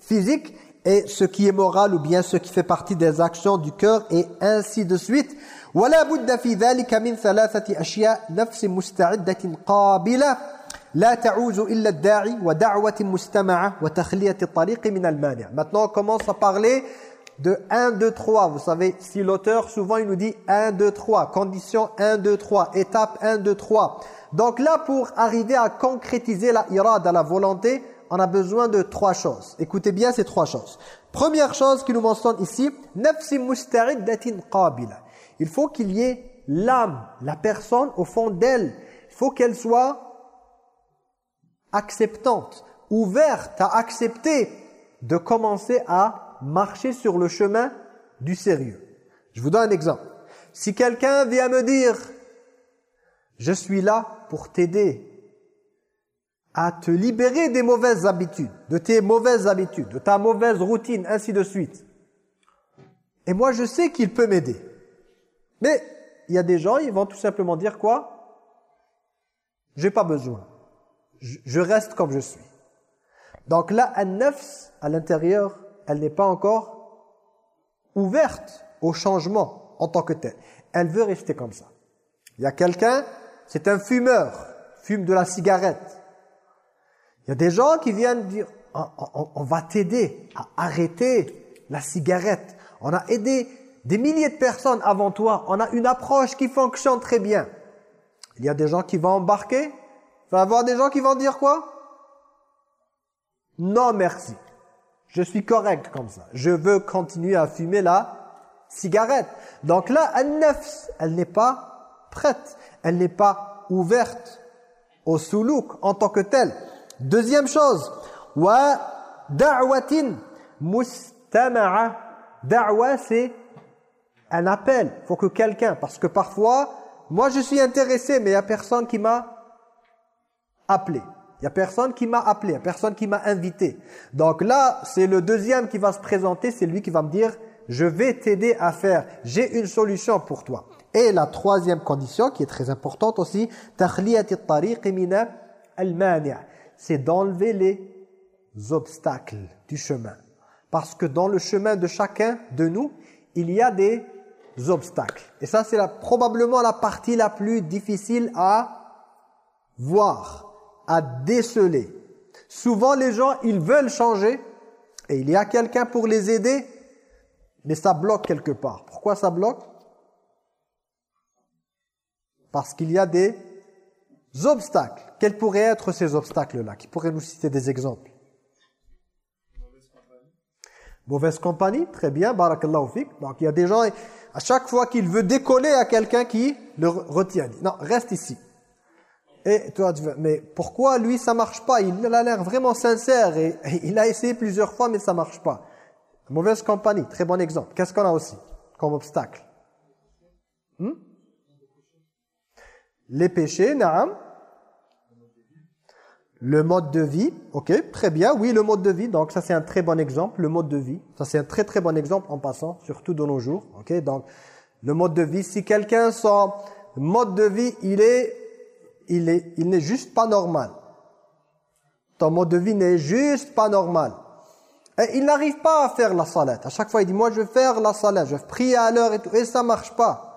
physique et ce qui est moral ou bien ce qui fait partie des actions du cœur et ainsi de suite. ولا بد في ذلك من ثلاثة أشياء نفس مستعدة قابلة لا تعوز إلا الداعي ودعوة مستمعة وتخلية الطريق من المانع. Maintenant on commence à parler de 1, 2, 3. Vous savez, si l'auteur, souvent, il nous dit 1, 2, 3, condition 1, 2, 3, étape 1, 2, 3. Donc là, pour arriver à concrétiser la irada, la volonté, on a besoin de trois choses. Écoutez bien ces trois choses. Première chose qui nous mentionne ici. Il faut qu'il y ait l'âme, la personne au fond d'elle. Il faut qu'elle soit acceptante, ouverte à accepter de commencer à marcher sur le chemin du sérieux. Je vous donne un exemple. Si quelqu'un vient me dire « Je suis là pour t'aider à te libérer des mauvaises habitudes, de tes mauvaises habitudes, de ta mauvaise routine, ainsi de suite. » Et moi, je sais qu'il peut m'aider. Mais il y a des gens, ils vont tout simplement dire quoi? J'ai pas besoin. Je, reste comme je suis. Donc là, un nefs à l'intérieur, elle n'est pas encore ouverte au changement en tant que tel. Elle veut rester comme ça. Il y a quelqu'un, c'est un fumeur, fume de la cigarette. Il y a des gens qui viennent dire on va t'aider à arrêter la cigarette. On a aidé des milliers de personnes avant toi. On a une approche qui fonctionne très bien. Il y a des gens qui vont embarquer. Il va y avoir des gens qui vont dire quoi? Non merci. Je suis correct comme ça. Je veux continuer à fumer la cigarette. Donc là, al-nafs, elle n'est pas prête. Elle n'est pas ouverte au soulouk en tant que telle. Deuxième chose, wa da'watin mustama'a. Da'wa, c'est un appel. Il faut que quelqu'un, parce que parfois, moi je suis intéressé, mais il n'y a personne qui m'a appelé. Il n'y a personne qui m'a appelé, il n'y a personne qui m'a invité. Donc là, c'est le deuxième qui va se présenter, c'est lui qui va me dire, je vais t'aider à faire, j'ai une solution pour toi. Et la troisième condition, qui est très importante aussi, c'est d'enlever les obstacles du chemin. Parce que dans le chemin de chacun de nous, il y a des obstacles. Et ça, c'est probablement la partie la plus difficile à voir, à déceler. Souvent, les gens, ils veulent changer et il y a quelqu'un pour les aider, mais ça bloque quelque part. Pourquoi ça bloque? Parce qu'il y a des obstacles. Quels pourraient être ces obstacles-là Qui pourraient nous citer des exemples Mauvaise compagnie, très bien, barakallahu. Donc il y a des gens, à chaque fois qu'il veut décoller à quelqu'un qui le retient. Non, reste ici. Et toi, tu veux, mais pourquoi lui ça marche pas? Il a l'air vraiment sincère et, il a essayé plusieurs fois mais ça marche pas. Mauvaise compagnie, très bon exemple. Qu'est-ce qu'on a aussi comme obstacle? Hmm? Les péchés, naam. Le mode de vie, ok, très bien, oui, le mode de vie, donc ça c'est un très bon exemple, le mode de vie, ça c'est un très très bon exemple en passant, surtout de nos jours, ok, donc le mode de vie, si quelqu'un son mode de vie, il est, il est, il n'est juste pas normal, ton mode de vie n'est juste pas normal, et il n'arrive pas à faire la salette, à chaque fois il dit, moi je vais faire la salette, je vais prier à l'heure et tout, et ça marche pas,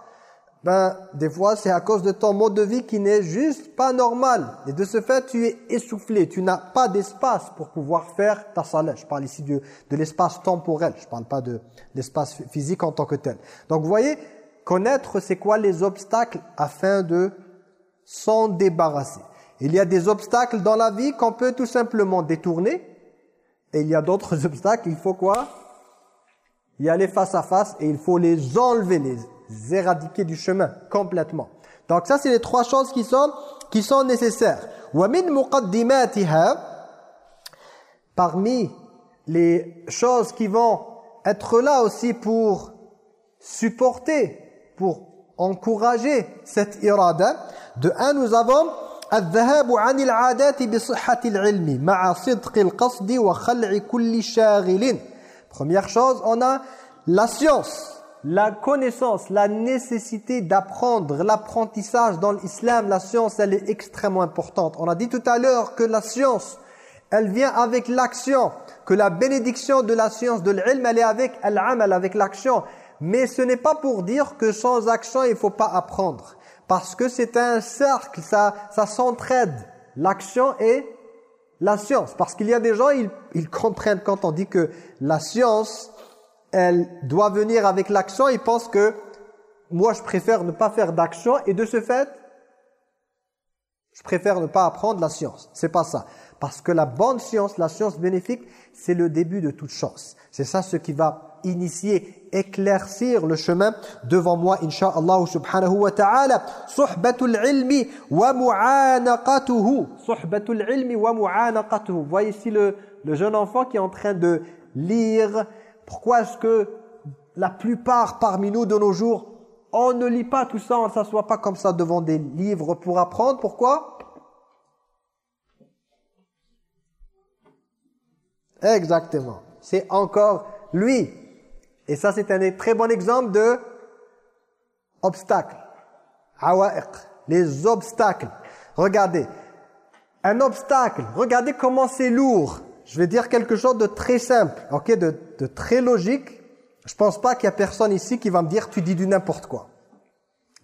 ben, des fois, c'est à cause de ton mode de vie qui n'est juste pas normal. Et de ce fait, tu es essoufflé. Tu n'as pas d'espace pour pouvoir faire ta salat. Je parle ici de, de l'espace temporel. Je ne parle pas de l'espace physique en tant que tel. Donc, vous voyez, connaître c'est quoi les obstacles afin de s'en débarrasser? Il y a des obstacles dans la vie qu'on peut tout simplement détourner. Et il y a d'autres obstacles, il faut quoi? Y aller face à face et il faut les enlever, les éradiquer du chemin complètement. Donc ça, c'est les trois choses qui sont, qui sont nécessaires. Parmi les choses qui vont être là aussi pour supporter, pour encourager cette irada, de un, nous avons الذهاب عن العادات بصحة العلم مع صدق القصد وخلع كل شاغل Première chose, on a la science, la connaissance, la nécessité d'apprendre, l'apprentissage dans l'islam, la science, elle est extrêmement importante. On a dit tout à l'heure que la science, elle vient avec l'action, que la bénédiction de la science, de l'ilm, elle est avec l'amal, avec l'action. Mais ce n'est pas pour dire que sans action, il ne faut pas apprendre. Parce que c'est un cercle, ça, ça s'entraide. L'action et la science. Parce qu'il y a des gens, ils, ils comprennent quand on dit que la science, elle doit venir avec l'action, ils pensent que moi je préfère ne pas faire d'action et de ce fait, je préfère ne pas apprendre la science. C'est pas ça. Parce que la bonne science, la science bénéfique, c'est le début de toute chose. C'est ça ce qui va initier, éclaircir le chemin devant moi, insha'Allah subhanahu wa ta'ala. Suhbatul ilmi wa mu'anaqatuhu. Suhbatul ilmi wa mu'anaqatuhu. Voyez ici le, le jeune enfant qui est en train de lire. Pourquoi est-ce que la plupart parmi nous de nos jours, on ne lit pas tout ça, on ne s'assoit pas comme ça devant des livres pour apprendre? Pourquoi? Exactement. C'est encore lui. Et ça, c'est un très bon exemple de obstacle. Les obstacles. Regardez. Un obstacle. Regardez comment c'est lourd. Je vais dire quelque chose de très simple, ok, de, de très logique. Je pense pas qu'il y a personne ici qui va me dire tu dis du n'importe quoi.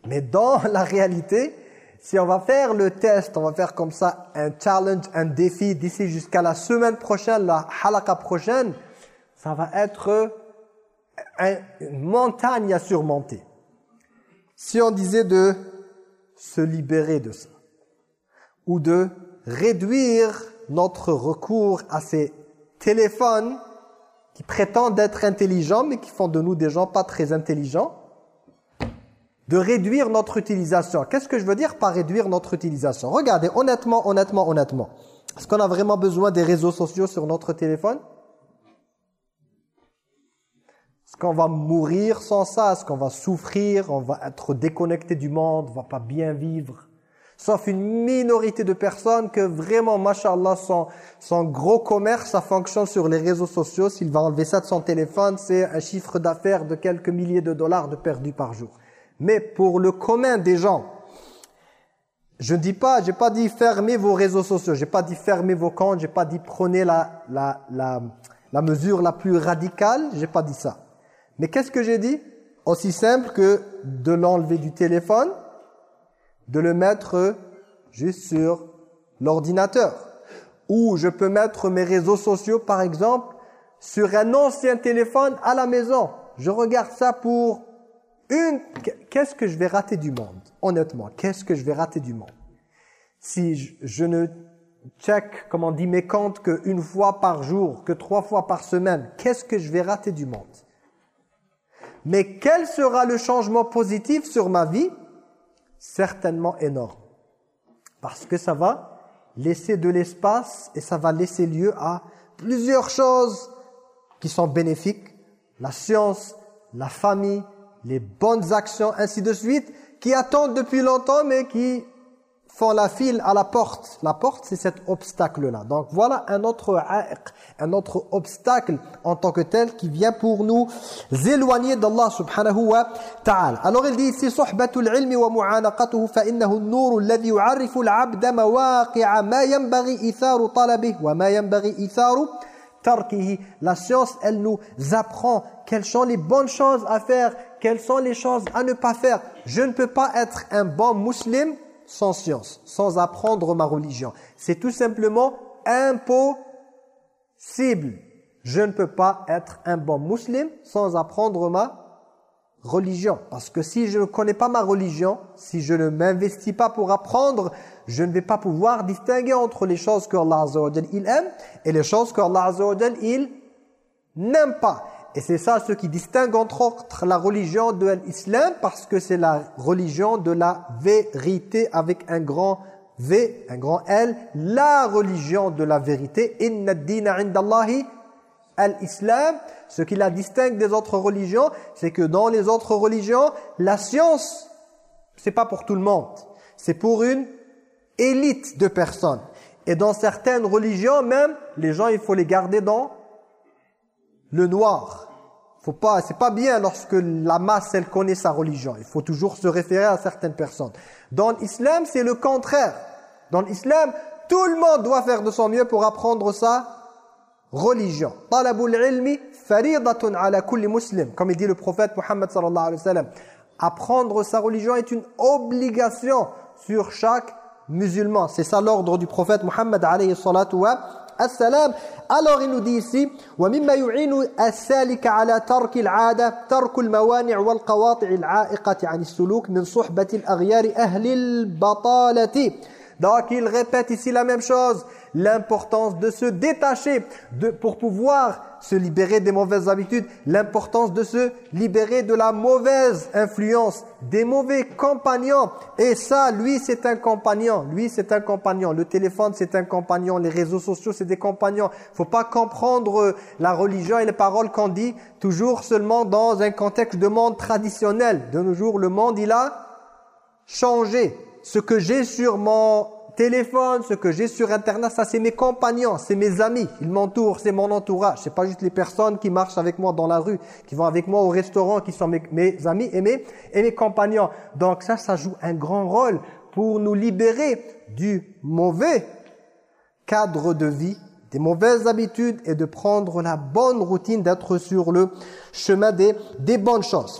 Mais dans la réalité, si on va faire le test, on va faire comme ça un challenge, un défi d'ici jusqu'à la semaine prochaine, la halaka prochaine, ça va être une montagne à surmonter. Si on disait de se libérer de ça, ou de réduire notre recours à ces téléphones qui prétendent être intelligents, mais qui font de nous des gens pas très intelligents, de réduire notre utilisation. Qu'est-ce que je veux dire par réduire notre utilisation? Regardez, honnêtement, honnêtement, honnêtement. Est-ce qu'on a vraiment besoin des réseaux sociaux sur notre téléphone? Est-ce qu'on va mourir sans ça? Est-ce qu'on va souffrir? On va être déconnecté du monde? On va pas bien vivre? Sauf une minorité de personnes que vraiment, mashallah, son, son gros commerce, ça fonctionne sur les réseaux sociaux. S'il va enlever ça de son téléphone, c'est un chiffre d'affaires de quelques milliers de dollars de perdus par jour. Mais pour le commun des gens, je ne dis pas, j'ai pas dit fermez vos réseaux sociaux, j'ai pas dit fermez vos comptes, j'ai pas dit prenez la, la, la, la mesure la plus radicale, j'ai pas dit ça. Mais qu'est-ce que j'ai dit? Aussi simple que de l'enlever du téléphone, de le mettre juste sur l'ordinateur. Ou je peux mettre mes réseaux sociaux, par exemple, sur un ancien téléphone à la maison. Je regarde ça pour une, qu'est-ce que je vais rater du monde? Honnêtement, qu'est-ce que je vais rater du monde? Si je, ne check, comme on dit, mes comptes qu'une fois par jour, que trois fois par semaine, qu'est-ce que je vais rater du monde? Mais quel sera le changement positif sur ma vie? Certainement énorme. Parce que ça va laisser de l'espace et ça va laisser lieu à plusieurs choses qui sont bénéfiques. La science, la famille, les bonnes actions, ainsi de suite, qui attendent depuis longtemps, mais qui font la file à la porte. La porte, c'est cet obstacle-là. Donc voilà un autre un autre obstacle en tant que tel qui vient pour nous éloigner d'Allah subhanahu wa ta'ala. Alors il dit ici tarkihi. La science, elle nous apprend quelles sont les bonnes choses à faire, quelles sont les choses à ne pas faire. Je ne peux pas être un bon musulman sans science, sans apprendre ma religion. C'est tout simplement impossible. Je ne peux pas être un bon musulman sans apprendre ma religion. Parce que si je ne connais pas ma religion, si je ne m'investis pas pour apprendre, je ne vais pas pouvoir distinguer entre les choses que Allah il aime et les choses que Allah il n'aime pas. Et c'est ça ce qui distingue entre autres la religion de l'islam parce que c'est la religion de la vérité avec un grand V, un grand L, la religion de la vérité. Inna dina indallahi al-islam. Ce qui la distingue des autres religions, c'est que dans les autres religions, la science, c'est pas pour tout le monde. C'est pour une élite de personnes. Et dans certaines religions même, les gens, il faut les garder dans le noir. Faut pas, c'est pas bien lorsque la masse, elle connaît sa religion. Il faut toujours se référer à certaines personnes. Dans l'islam, c'est le contraire. Dans l'islam, tout le monde doit faire de son mieux pour apprendre sa religion. Talabul ilmi faridatun ala kulli muslim. Comme il dit le prophète Muhammad sallallahu alayhi wa sallam. Apprendre sa religion est une obligation sur chaque musulman. C'est ça l'ordre du prophète Muhammad alayhi salatu wa salam. Alors il nous dit ici وَمِمَّا يُعِينُ السَّالِكَ عَلَى تَرْكِ الْعَادَةِ تَرْكُ الْمَوَانِعِ وَالْقَوَاطِعِ الْعَائِقَةِ عَنِ السُّلُوكِ مِنْ صُحْبَةِ الْأَغْيَارِ أَهْلِ الْبَطَالَةِ Donc il répète ici la même chose l'importance de se détacher de, pour pouvoir se libérer des mauvaises habitudes, l'importance de se libérer de la mauvaise influence, des mauvais compagnons. Et ça, lui, c'est un compagnon. Lui, c'est un compagnon. Le téléphone, c'est un compagnon. Les réseaux sociaux, c'est des compagnons. faut pas comprendre la religion et les paroles qu'on dit toujours seulement dans un contexte de monde traditionnel. De nos jours, le monde, il a changé. Ce que j'ai sur mon téléphone, ce que j'ai sur Internet, ça c'est mes compagnons, c'est mes amis. Ils m'entourent, c'est mon entourage. C'est pas juste les personnes qui marchent avec moi dans la rue, qui vont avec moi au restaurant, qui sont mes, amis et mes, et mes compagnons. Donc ça, ça joue un grand rôle pour nous libérer du mauvais cadre de vie, des mauvaises habitudes et de prendre la bonne routine d'être sur le chemin des, des bonnes choses.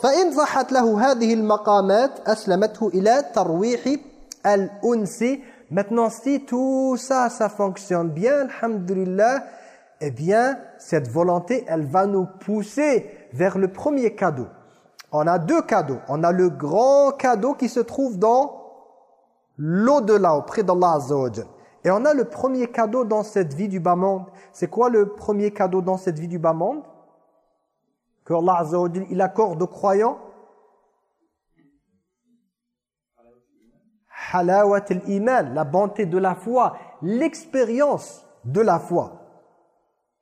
Maintenant, si tout ça, ça fonctionne bien, alhamdulillah, eh bien, cette volonté, elle va nous pousser vers le premier cadeau. On a deux cadeaux. On a le grand cadeau qui se trouve dans l'au-delà, auprès d'Allah Azza Et on a le premier cadeau dans cette vie du bas monde. C'est quoi le premier cadeau dans cette vie du bas monde? Que Allah Azza il accorde aux croyants halawat al-iman, la bonté de la foi, l'expérience de la foi.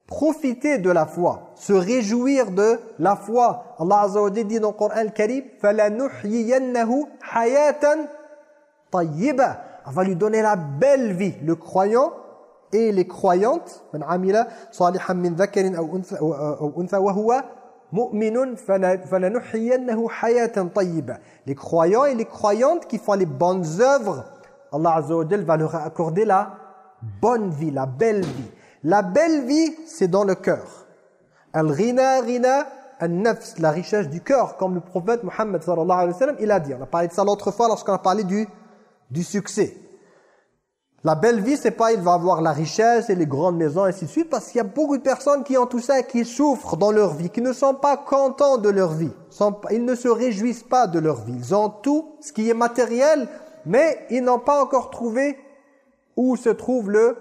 Profiter de la foi, se réjouir de la foi. Allah Azza wa Jalla dit dans le Coran Karim "Falanuhyiyannahu hayatan tayyiba." On va lui donner la belle vie, le croyant et les croyantes, man amila salihan min dhakarin aw untha wa mu'minun hayatan tayyiba. Les croyants et les croyantes qui font les bonnes œuvres, Allah Azza va leur accorder la bonne vie, la belle vie. La belle vie, c'est dans le cœur. Al-ghina ghina al-nafs, la richesse du cœur, comme le prophète Mohammed sallallahu alayhi wa sallam, il a dit. On a parlé de ça l'autre fois lorsqu'on a parlé du, du succès. La belle vie, c'est pas il va avoir la richesse et les grandes maisons, et ainsi de suite, parce qu'il y a beaucoup de personnes qui ont tout ça qui souffrent dans leur vie, qui ne sont pas contents de leur vie. Ils ne se réjouissent pas de leur vie. Ils ont tout ce qui est matériel, mais ils n'ont pas encore trouvé où se trouve le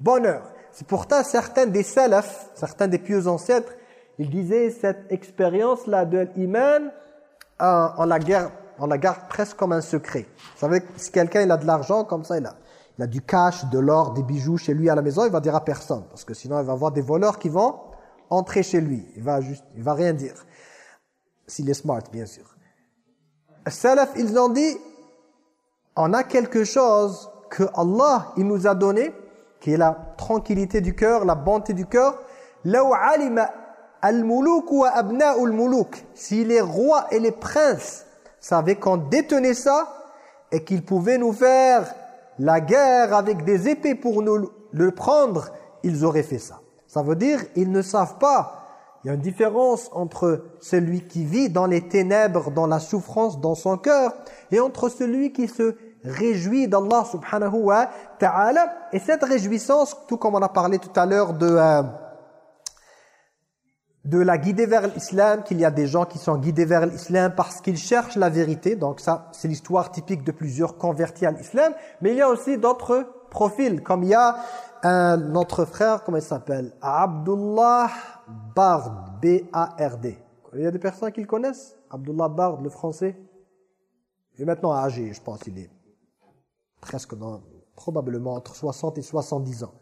bonheur. C'est pourtant certains des salafs, certains des pieux ancêtres, ils disaient cette expérience-là de l'iman, euh, on, la garde, la garde presque comme un secret. Vous savez, si quelqu'un il a de l'argent comme ça, il a il a du cash, de l'or, des bijoux chez lui à la maison, il va dire à personne. Parce que sinon, il va avoir des voleurs qui vont entrer chez lui. Il va juste, il va rien dire. S'il est smart, bien sûr. Salaf, ils ont dit, on a quelque chose que Allah, il nous a donné, qui est la tranquillité du cœur, la bonté du cœur. Si les rois et les princes savaient qu'on détenait ça et qu'ils pouvaient nous faire la guerre avec des épées pour nous le prendre, ils auraient fait ça. Ça veut dire, ils ne savent pas. Il y a une différence entre celui qui vit dans les ténèbres, dans la souffrance, dans son cœur, et entre celui qui se réjouit d'Allah subhanahu wa ta'ala. Et cette réjouissance, tout comme on a parlé tout à l'heure de... Euh, de la guider vers l'islam, qu'il y a des gens qui sont guidés vers l'islam parce qu'ils cherchent la vérité. Donc ça, c'est l'histoire typique de plusieurs convertis à l'islam. Mais il y a aussi d'autres profils, comme il y a un, notre frère, comment il s'appelle? Abdullah Bard, B-A-R-D. Il y a des personnes qui le connaissent? Abdullah Bard, le français? Il est maintenant âgé, je pense, il est presque dans, probablement entre 60 et 70 ans.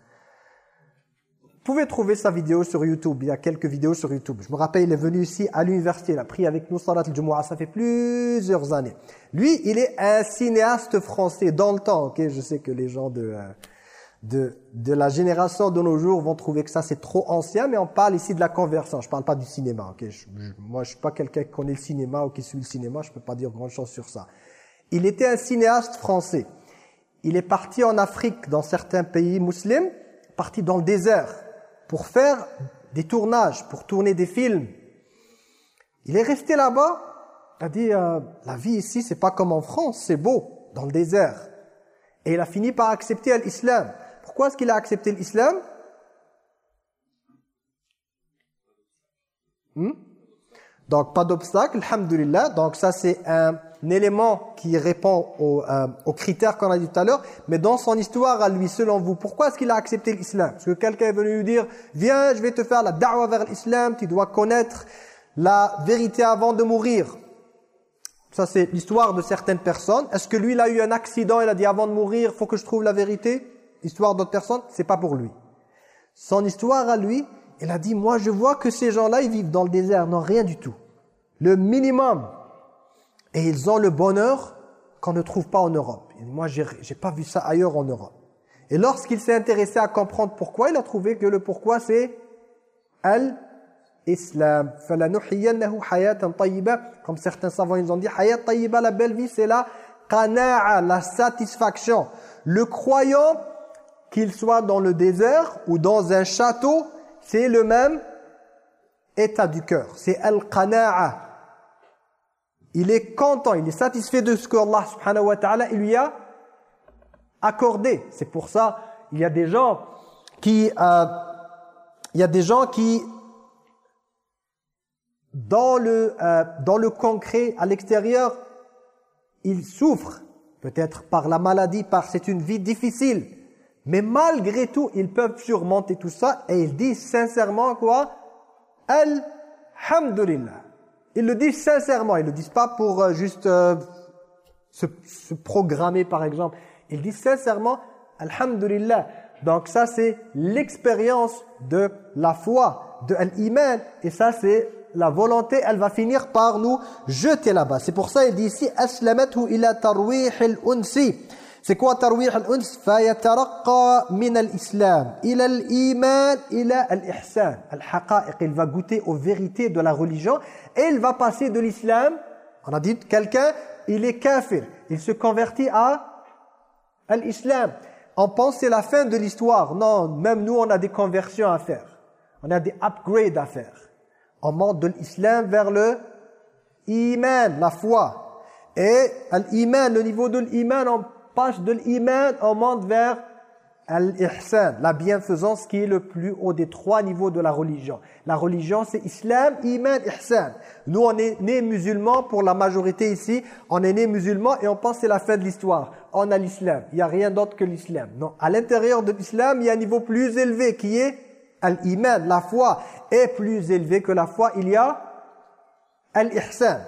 Pouvez trouver sa vidéo sur YouTube. Il y a quelques vidéos sur YouTube. Je me rappelle, il est venu ici à l'université. Il a pris avec nous Salat al-Jumu'ah. Ça fait plusieurs années. Lui, il est un cinéaste français dans le temps. Ok, Je sais que les gens de, euh, de, de la génération de nos jours vont trouver que ça c'est trop ancien. Mais on parle ici de la conversion. Je parle pas du cinéma. Ok, moi, je suis pas quelqu'un qui connaît le cinéma ou qui suit le cinéma. Je peux pas dire grand chose sur ça. Il était un cinéaste français. Il est parti en Afrique, dans certains pays musulmans, parti dans le désert pour faire des tournages, pour tourner des films. Il est resté là-bas, il a dit euh, la vie ici c'est pas comme en France, c'est beau, dans le désert. Et il a fini par accepter l'islam. Pourquoi est-ce qu'il a accepté l'islam? Hmm? Donc pas d'obstacle, alhamdulillah. Donc ça c'est un élément qui répond euh, aux, critères qu'on a dit tout à l'heure, mais dans son histoire à lui, selon vous, pourquoi est-ce qu'il a accepté l'islam? Parce que quelqu'un est venu lui dire, viens, je vais te faire la da'wah vers l'islam, tu dois connaître la vérité avant de mourir. Ça, c'est l'histoire de certaines personnes. Est-ce que lui, il a eu un accident, il a dit, avant de mourir, faut que je trouve la vérité Histoire d'autres personnes, c'est pas pour lui. Son histoire à lui, il a dit, moi, je vois que ces gens-là, ils vivent dans le désert, non, rien du tout. Le minimum, et ils ont le bonheur qu'on ne trouve pas en Europe. Moi, j'ai n'ai pas vu ça ailleurs en Europe. Et lorsqu'il s'est intéressé à comprendre pourquoi, il a trouvé que le pourquoi c'est al-Islam. Comme certains savants ils ont dit, la belle vie, c'est la la satisfaction. Le croyant, qu'il soit dans le désert ou dans un château, c'est le même état du cœur. C'est al-qana'a il est content, il est satisfait de ce que Allah subhanahu wa ta'ala lui a accordé. C'est pour ça, il y a des gens qui, euh, il y a des gens qui, dans le, euh, dans le concret, à l'extérieur, ils souffrent, peut-être par la maladie, par c'est une vie difficile. Mais malgré tout, ils peuvent surmonter tout ça et ils disent sincèrement quoi? Alhamdulillah. Ils le disent sincèrement, ils ne le disent pas pour euh, juste euh, se, se, programmer par exemple. Ils disent sincèrement « Alhamdulillah ». Donc ça c'est l'expérience de la foi, de l'iman. Et ça c'est la volonté, elle va finir par nous jeter là-bas. C'est pour ça il dit ici « Aslamathu ila tarwih al-unsi » C'est quoi tarwih al-uns Fayataraqa min al-islam, ila l'iman, ila al-ihsan, al-haqa'iq. Il va goûter aux vérités de la religion et il va passer de l'islam. On a dit quelqu'un, il est kafir. Il se convertit à l'islam. On pense c'est la fin de l'histoire. Non, même nous, on a des conversions à faire. On a des upgrades à faire. On monte de l'islam vers le iman, la foi. Et l'iman, le niveau de l'iman, on passe de l'iman, on monte vers l'ihsan, la bienfaisance qui est le plus haut des trois niveaux de la religion. La religion, c'est islam, iman, ihsan. Nous, on est nés musulmans, pour la majorité ici, on est nés musulmans et on pense que c'est la fin de l'histoire. On a l'islam, il n'y a rien d'autre que l'islam. Non, à l'intérieur de l'islam, il y a un niveau plus élevé qui est l'iman, la foi. est plus élevé que la foi, il y a l'ihsan.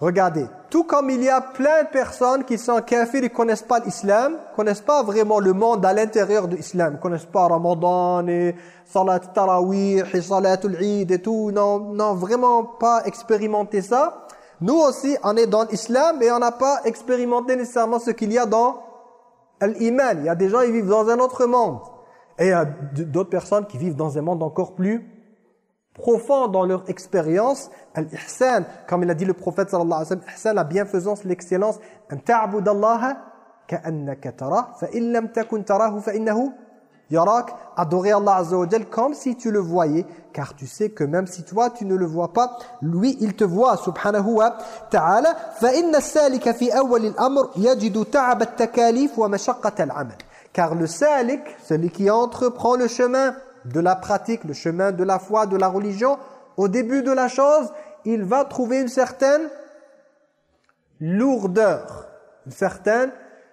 Regardez, tout comme il y a plein de personnes qui sont kafirs et ne connaissent pas l'islam, connaissent pas vraiment le monde à l'intérieur de l'islam, connaissent pas Ramadan et Salat Tarawih et Salat al-Eid et tout, non, non, vraiment pas expérimenté ça. Nous aussi, on est dans l'islam et on n'a pas expérimenté nécessairement ce qu'il y a dans l'iman. Il y a des gens qui vivent dans un autre monde. Et il y a d'autres personnes qui vivent dans un monde encore plus profond dans leur expérience, al-ihsan, comme il a dit le prophète sallallahu alayhi wa sallam, ihsan, la bienfaisance, l'excellence, an ta'bud Allah ka'annaka tarah, fa in lam takun tarahu fa innahu yarak, adorer Allah azza wa comme si tu le voyais, car tu sais que même si toi tu ne le vois pas, lui il te voit, subhanahu wa ta'ala, fa inna salika fi awwal al-amr yajidu ta'ab at-takalif wa mashaqqat al-amal. Car le salik, celui qui entreprend le chemin de la pratique, le chemin de la foi, de la religion, au début de la chose, il va trouver une certaine lourdeur. Une certaine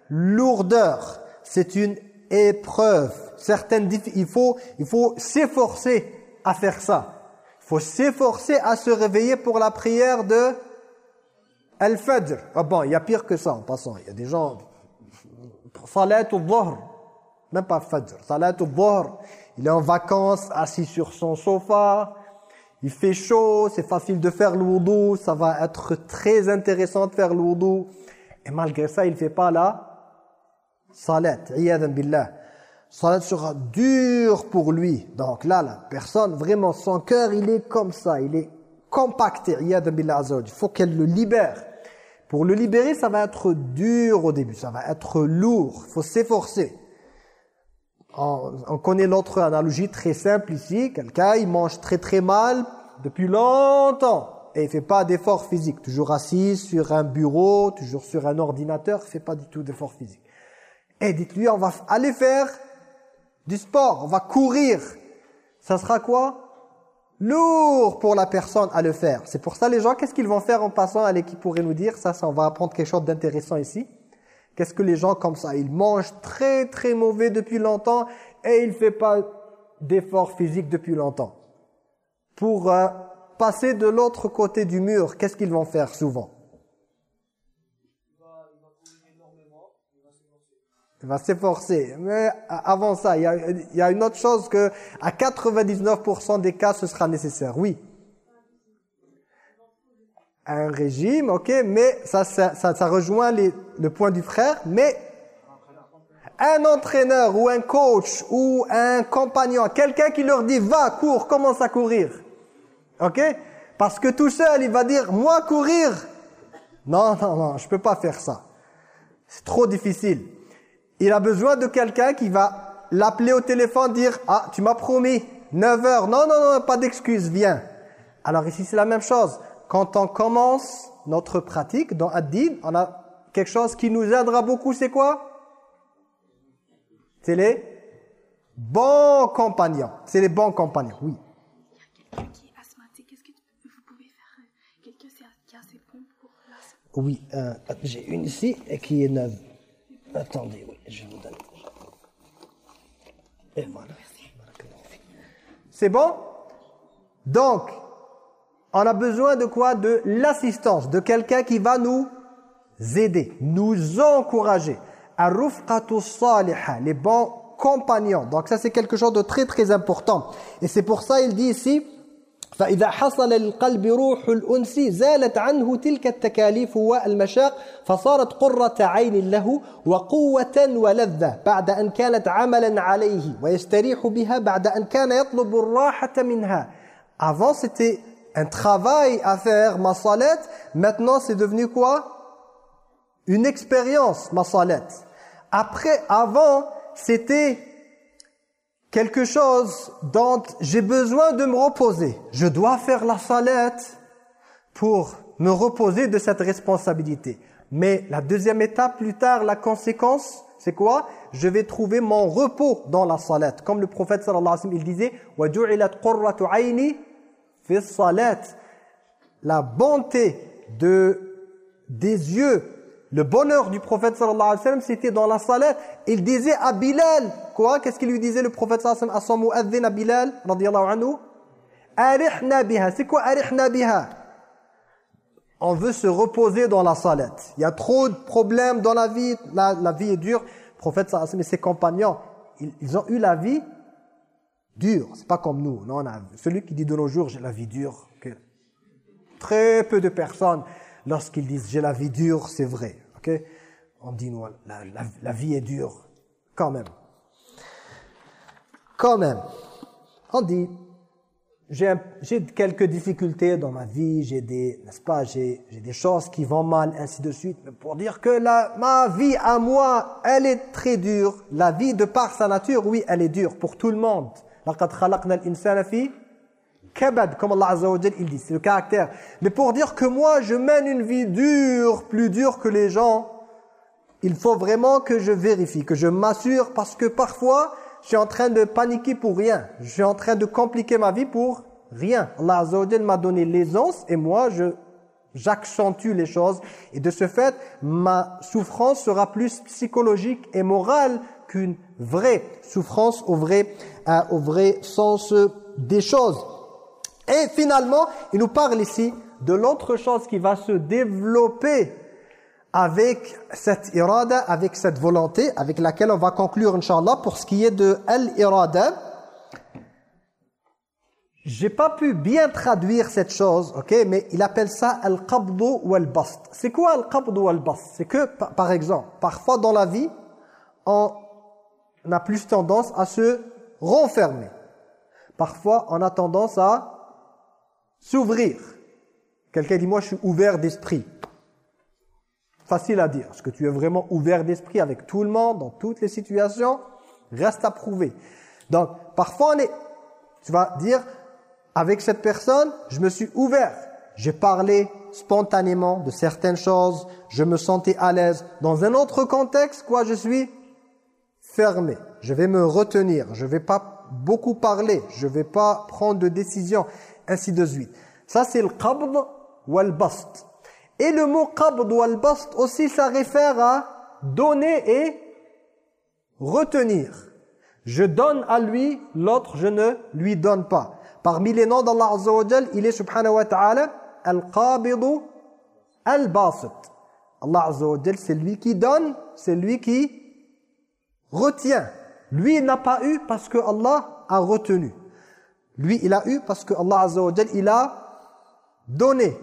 lourdeur. C'est une épreuve. Certaines, il faut, il faut s'efforcer à faire ça. Il faut s'efforcer à se réveiller pour la prière de Al-Fajr. Ah bon, il y a pire que ça en passant. Il y a des gens... Salat au même pas Fajr. Salat au il est en vacances, assis sur son sofa, il fait chaud, c'est facile de faire wudu, ça va être très intéressant de faire wudu. Et malgré ça, il ne fait pas la salat, iyadan billah. Salat sera dur pour lui. Donc là, la personne, vraiment, son cœur, il est comme ça, il est compacté, iyadan billah Il faut qu'elle le libère. Pour le libérer, ça va être dur au début, ça va être lourd, il faut s'efforcer. On, connaît l'autre analogie très simple ici. Quelqu'un, il mange très très mal depuis longtemps et il fait pas d'effort physique. Toujours assis sur un bureau, toujours sur un ordinateur, il fait pas du tout d'effort physique. Et dites-lui, on va aller faire du sport, on va courir. Ça sera quoi? Lourd pour la personne à le faire. C'est pour ça les gens, qu'est-ce qu'ils vont faire en passant Allez, qui pourrait nous dire? Ça, ça on va apprendre quelque chose d'intéressant ici. Qu'est-ce que les gens comme ça Ils mangent très très mauvais depuis longtemps et ils ne font pas d'effort physique depuis longtemps. Pour euh, passer de l'autre côté du mur, qu'est-ce qu'ils vont faire souvent? Il va s'efforcer. Mais avant ça, il y, a, il y, a, une autre chose que à 99% des cas, ce sera nécessaire. Oui un régime, ok, mais ça, ça, ça, rejoint le point du frère, mais un entraîneur ou un coach ou un compagnon, quelqu'un qui leur dit « va, cours, commence à courir ». Ok? Parce que tout seul, il va dire « moi courir ». Non, non, non, je peux pas faire ça. C'est trop difficile. Il a besoin de quelqu'un qui va l'appeler au téléphone, dire « ah, tu m'as promis, 9 heures, non, non, non, pas d'excuse, viens ». Alors ici, c'est la même chose quand on commence notre pratique dans Ad-Din, on a quelque chose qui nous aidera beaucoup, c'est quoi? C'est les bons compagnons. C'est les bons compagnons, oui. Oui, euh, j'ai une ici et qui est neuve. Attendez, oui, je vous donne. Et voilà. C'est bon? Donc, on a besoin de quoi De l'assistance, de quelqu'un qui va nous aider, nous encourager. les bons compagnons. Donc ça c'est quelque chose de très très important. Et c'est pour ça il dit ici فإذا حصل للقلب روح الأنس زالت عنه تلك التكاليف والمشاق فصارت قرة عين له وقوة ولذة بعد أن كانت عملا عليه ويستريح بها بعد أن كان يطلب الراحة منها Avant c'était un travail à faire, ma salette. Maintenant, c'est devenu quoi Une expérience, ma salette. Après, avant, c'était quelque chose dont j'ai besoin de me reposer. Je dois faire la salette pour me reposer de cette responsabilité. Mais la deuxième étape, plus tard, la conséquence, c'est quoi Je vais trouver mon repos dans la salette. Comme le prophète sallallahu alayhi wa sallam, il disait « وَجُعِلَتْ قُرَّةُ عَيْنِي la bonté de, des yeux, le bonheur du prophète sallallahu alayhi wa sallam, c'était dans la salat. Il disait à Bilal, quoi? Qu'est-ce qu'il lui disait le prophète sallallahu alayhi wa sallam à son muaddin à Bilal, radiyallahu anhu? Arihna biha. C'est quoi biha? On veut se reposer dans la salat. Il y a trop de problèmes dans la vie, la, vie est dure. Le prophète sallallahu alayhi wa et ses compagnons, ils ont eu la vie C'est pas comme nous. Non, celui qui dit de nos jours, j'ai la vie dure. Très peu de personnes, lorsqu'ils disent j'ai la vie dure, c'est vrai. On dit, non, la, vie est dure. Quand même. Quand même. On dit, j'ai quelques difficultés dans ma vie, j'ai des, n'est-ce pas, j'ai des choses qui vont mal, ainsi de suite. Mais pour dire que la, ma vie à moi, elle est très dure. La vie de par sa nature, oui, elle est dure pour tout le monde. Comme Allah Azza wa il dit, c'est le caractère. Mais pour dire que moi, je mène une vie dure, plus dure que les gens, il faut vraiment que je vérifie, que je m'assure, parce que parfois, je suis en train de paniquer pour rien. Je suis en train de compliquer ma vie pour rien. Allah Azza wa m'a donné l'aisance et moi, je j'accentue les choses. Et de ce fait, ma souffrance sera plus psychologique et morale qu'une vraie souffrance au vrai, euh, au vrai sens des choses. Et finalement, il nous parle ici de l'autre chose qui va se développer avec cette irada, avec cette volonté, avec laquelle on va conclure, Inch'Allah, pour ce qui est de al-irada. J'ai pas pu bien traduire cette chose, ok, mais il appelle ça al-qabdu ou al-bast. C'est quoi al-qabdu ou al-bast C'est que, par exemple, parfois dans la vie, on a plus tendance à se renfermer. Parfois, on a tendance à s'ouvrir. Quelqu'un dit, moi je suis ouvert d'esprit. Facile à dire. Est-ce que tu es vraiment ouvert d'esprit avec tout le monde, dans toutes les situations? Reste à prouver. Donc, parfois, on est, tu vas dire, avec cette personne, je me suis ouvert. J'ai parlé spontanément de certaines choses. Je me sentais à l'aise. Dans un autre contexte, quoi, je suis fermé. Je vais me retenir. Je vais pas beaucoup parler. Je vais pas prendre de décision. Ainsi de suite. Ça, c'est le qabd wal bast. Et le mot qabd wal bast aussi, ça réfère à donner et retenir. Je donne à lui, l'autre je ne lui donne pas. Parmi les noms d'Allah Azza wa il est subhanahu wa ta'ala Al-Qabidu Al-Basit. Allah Azza wa c'est lui qui donne, c'est lui qui retient. Lui, il n'a pas eu parce que Allah a retenu. Lui, il a eu parce que Allah Azza wa il a donné.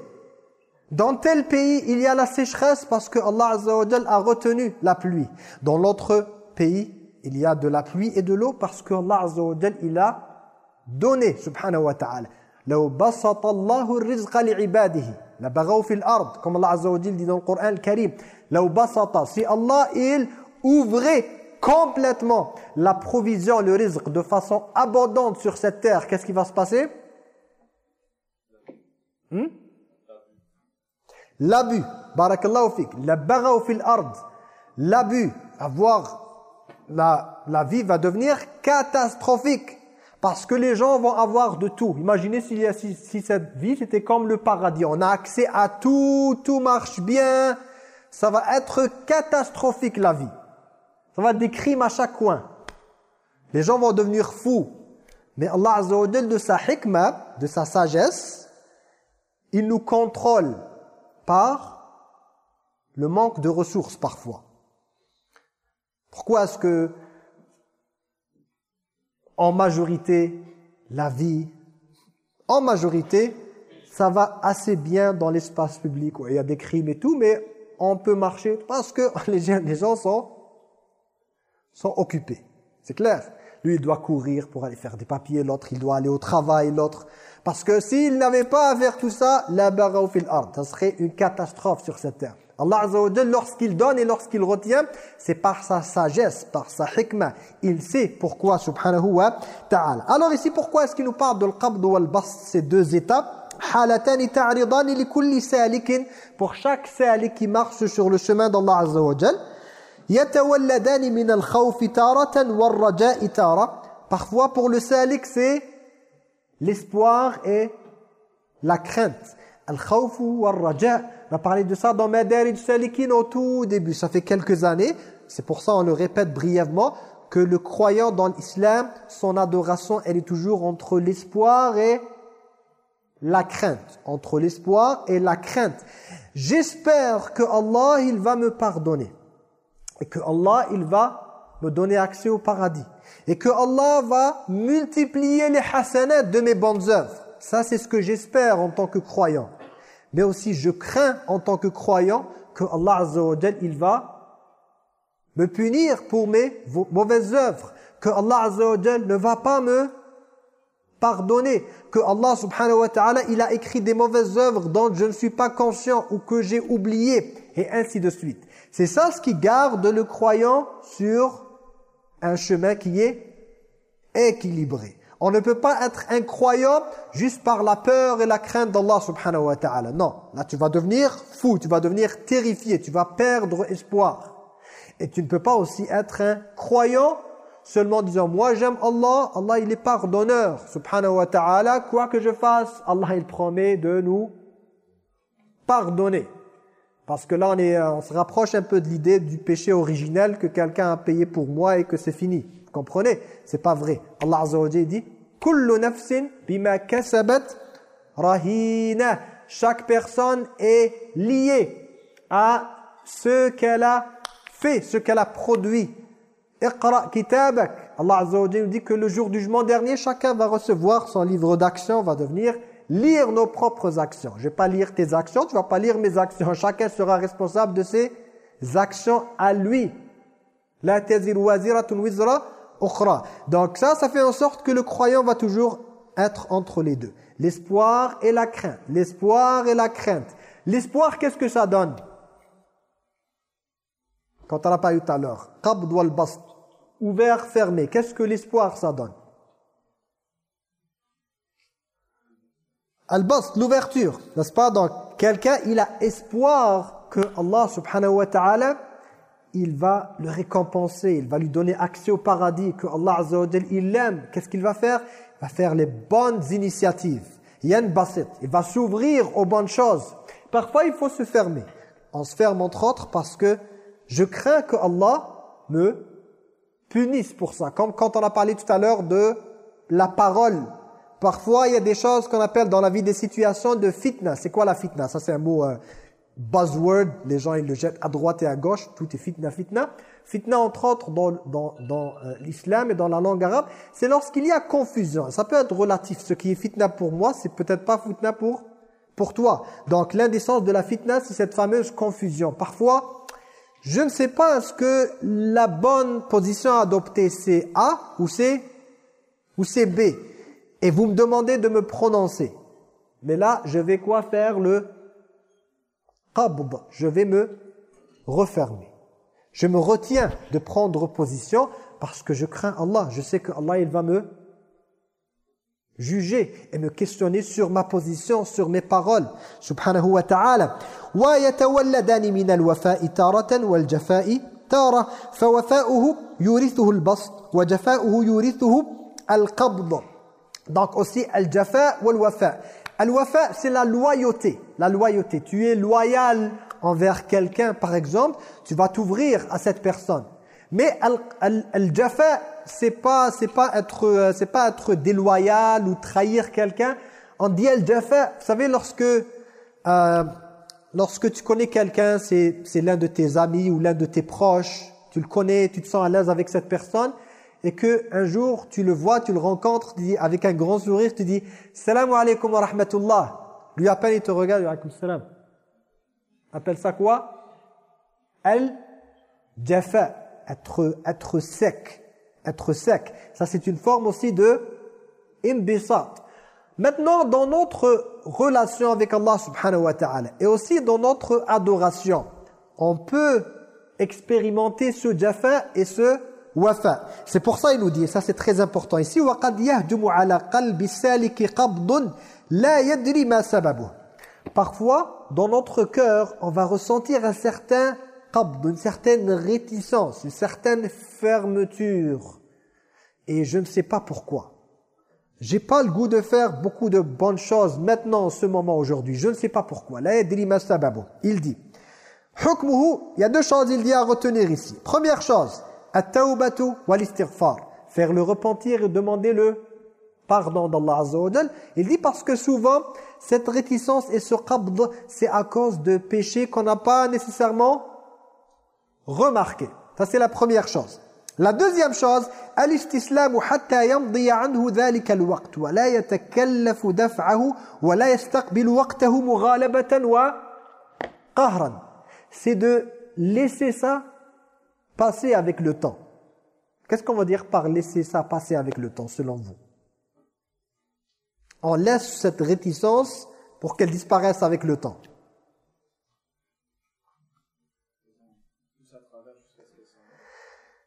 Dans tel pays, il y a la sécheresse parce que Allah Azza wa a retenu la pluie. Dans l'autre pays, il y a de la pluie et de l'eau parce que Allah Azza wa il a donné subhanahu wa ta'ala لو بسط الله الرزق لعباده لبغوا في الارض comme Allah azza wa dit dans le Coran Karim لو بسط si Allah il ouvrait complètement la provision, le risque de façon abondante sur cette terre, qu'est-ce qui va se passer? Hmm? L'abus, barakallahu fik, la fil ard, l'abus, avoir la, la vie va devenir catastrophique. Parce que les gens vont avoir de tout. Imaginez si, si, si cette vie, c'était comme le paradis. On a accès à tout, tout marche bien. Ça va être catastrophique la vie. Ça va être des crimes à chaque coin. Les gens vont devenir fous. Mais Allah Azza wa de sa hikmah, de sa sagesse, il nous contrôle par le manque de ressources parfois. Pourquoi est-ce que en majorité, la vie, en majorité, ça va assez bien dans l'espace public? Il y a des crimes et tout, mais on peut marcher parce que les gens, les gens sont, sont occupés. C'est clair Lui, il doit courir pour aller faire des papiers, l'autre, il doit aller au travail, l'autre. Parce que s'il n'avait pas à faire tout ça, la fil ard, ça serait une catastrophe sur cette terre. Allah Azza wa lorsqu'il donne et lorsqu'il retient, c'est par sa sagesse, par sa hikmah. Il sait pourquoi, subhanahu wa ta'ala. Alors ici, pourquoi est-ce qu'il nous parle de l'qabd ou al-bast, ces deux étapes? Pour chaque salik qui marche sur le chemin d'Allah Azza wa Min al-khawfi taratan. Parfois pour le salik c'est l'espoir et la crainte. Al-khawfu wal-raja'. On a parlé de ça dans Madarij Salikin au tout début. Ça fait quelques années. C'est pour ça on le répète brièvement que le croyant dans l'islam, son adoration, elle est toujours entre l'espoir et la crainte. Entre l'espoir et la crainte. J'espère que Allah, il va me pardonner. Et que Allah, il va me donner accès au paradis. Et que Allah va multiplier les hasanats de mes bonnes œuvres. Ça, c'est ce que j'espère en tant que croyant mais aussi je crains en tant que croyant que Allah Azza il va me punir pour mes mauvaises œuvres, que Allah Azza ne va pas me pardonner, que Allah subhanahu wa ta'ala il a écrit des mauvaises œuvres dont je ne suis pas conscient ou que j'ai oublié et ainsi de suite. C'est ça ce qui garde le croyant sur un chemin qui est équilibré. On ne peut pas être incroyant juste par la peur et la crainte d'Allah subhanahu wa ta'ala. Non, là tu vas devenir fou, tu vas devenir terrifié, tu vas perdre espoir. Et tu ne peux pas aussi être un croyant seulement en disant moi j'aime Allah, Allah il est pardonneur subhanahu wa ta'ala, quoi que je fasse, Allah il promet de nous pardonner. Parce que là on, est, on se rapproche un peu de l'idée du péché originel que quelqu'un a payé pour moi et que c'est fini comprenez? C'est pas vrai. Allah Azza wa dit Kullu nafsin bima kasabat rahina. Chaque personne est liée à ce qu'elle a fait, ce qu'elle a produit. Iqra kitabak. Allah Azza wa dit que le jour du jugement dernier, chacun va recevoir son livre d'action, va devenir lire nos propres actions. Je vais pas lire tes actions, tu vas pas lire mes actions. Chacun sera responsable de ses actions à lui. La Donc ça, ça fait en sorte que le croyant va toujours être entre les deux. L'espoir et la crainte. L'espoir et la crainte. L'espoir, qu'est-ce que ça donne? Quand on n'a pas eu tout à l'heure. Ouvert, fermé. Qu'est-ce que l'espoir, ça donne? Al-bast, l'ouverture. N'est-ce pas? Donc, quelqu'un, il a espoir que Allah subhanahu wa ta'ala il va le récompenser, il va lui donner accès au paradis, que Allah Azza il l'aime. Qu'est-ce qu'il va faire? Il va faire les bonnes initiatives. Yann Basset, il va s'ouvrir aux bonnes choses. Parfois, il faut se fermer. On se ferme entre autres parce que je crains que Allah me punisse pour ça. Comme quand on a parlé tout à l'heure de la parole. Parfois, il y a des choses qu'on appelle dans la vie des situations de fitna. C'est quoi la fitna Ça, c'est un mot euh, buzzword. Les gens, ils le jettent à droite et à gauche. Tout est fitna, fitna. Fitna, entre autres, dans, dans, dans euh, l'islam et dans la langue arabe, c'est lorsqu'il y a confusion. Ça peut être relatif. Ce qui est fitna pour moi, c'est peut-être pas fitna pour pour toi. Donc l'indécence de la fitna, c'est cette fameuse confusion. Parfois, je ne sais pas est-ce que la bonne position à adopter c'est A ou c'est ou c'est B Et vous me demandez de me prononcer. Mais là, je vais quoi faire le qabd. Je vais me refermer. Je me retiens de prendre position parce que je crains Allah. Je sais que Allah il va me juger et me questionner sur ma position, sur mes paroles. Subhanahu wa ta'ala. وَيَتَوَلَّدَانِ مِنَ الْوَفَاءِ تَارَةً وَالْجَفَاءِ تَارَةً فَوَفَاؤُهُ يُورِثُهُ الْبَسْطِ وَجَفَاؤُهُ يُورِثُهُ الْقَبْضِ donc aussi, al-jafa wal-wafa. Al-wafa, c'est la loyauté. La loyauté. Tu es loyal envers quelqu'un, par exemple, tu vas t'ouvrir à cette personne. Mais al-jafa, c'est pas c'est pas être euh, c'est pas être déloyal ou trahir quelqu'un. On dit al-jafa, vous savez lorsque euh, lorsque tu connais quelqu'un, c'est l'un de tes amis ou l'un de tes proches, tu le connais, tu te sens à l'aise avec cette personne et que un jour tu le vois, tu le rencontres, tu dis avec un grand sourire, tu dis "Salam alaykoum wa rahmatullah." Lui appelle il te regarde, alaykoum salam. Appelle ça quoi? Al-jafa, être être sec être sec. Ça, c'est une forme aussi de imbisat. Maintenant, dans notre relation avec Allah subhanahu wa ta'ala et aussi dans notre adoration, on peut expérimenter ce jafa et ce wafa. C'est pour ça il nous dit, et ça c'est très important ici, وَقَدْ يَهْجُمُ عَلَى قَلْبِ السَّالِكِ قَبْضٌ لَا يَدْرِ مَا سَبَبُهُ Parfois, dans notre cœur, on va ressentir un certain qabd, une certaine réticence, une certaine fermeture et je ne sais pas pourquoi. J'ai pas le goût de faire beaucoup de bonnes choses maintenant, en ce moment, aujourd'hui. Je ne sais pas pourquoi. Il dit, il y a deux choses, il dit à retenir ici. Première chose, at-taubatu wal-istighfar. Faire le repentir et demander le pardon d'Allah Azza wa Il dit parce que souvent, cette réticence et ce qabd, c'est à cause de péchés qu'on n'a pas nécessairement remarqué. Ça, c'est la première chose. La deuxième chose, الاستسلام حتى يمضي عنه ذلك الوقت ولا يتكلف دفعه ولا يستقبل وقته مغالبة وقهرا. C'est de laisser ça passer avec le temps. Qu'est-ce qu'on va dire par laisser ça passer avec le temps selon vous? On laisse cette réticence pour qu'elle disparaisse avec le temps.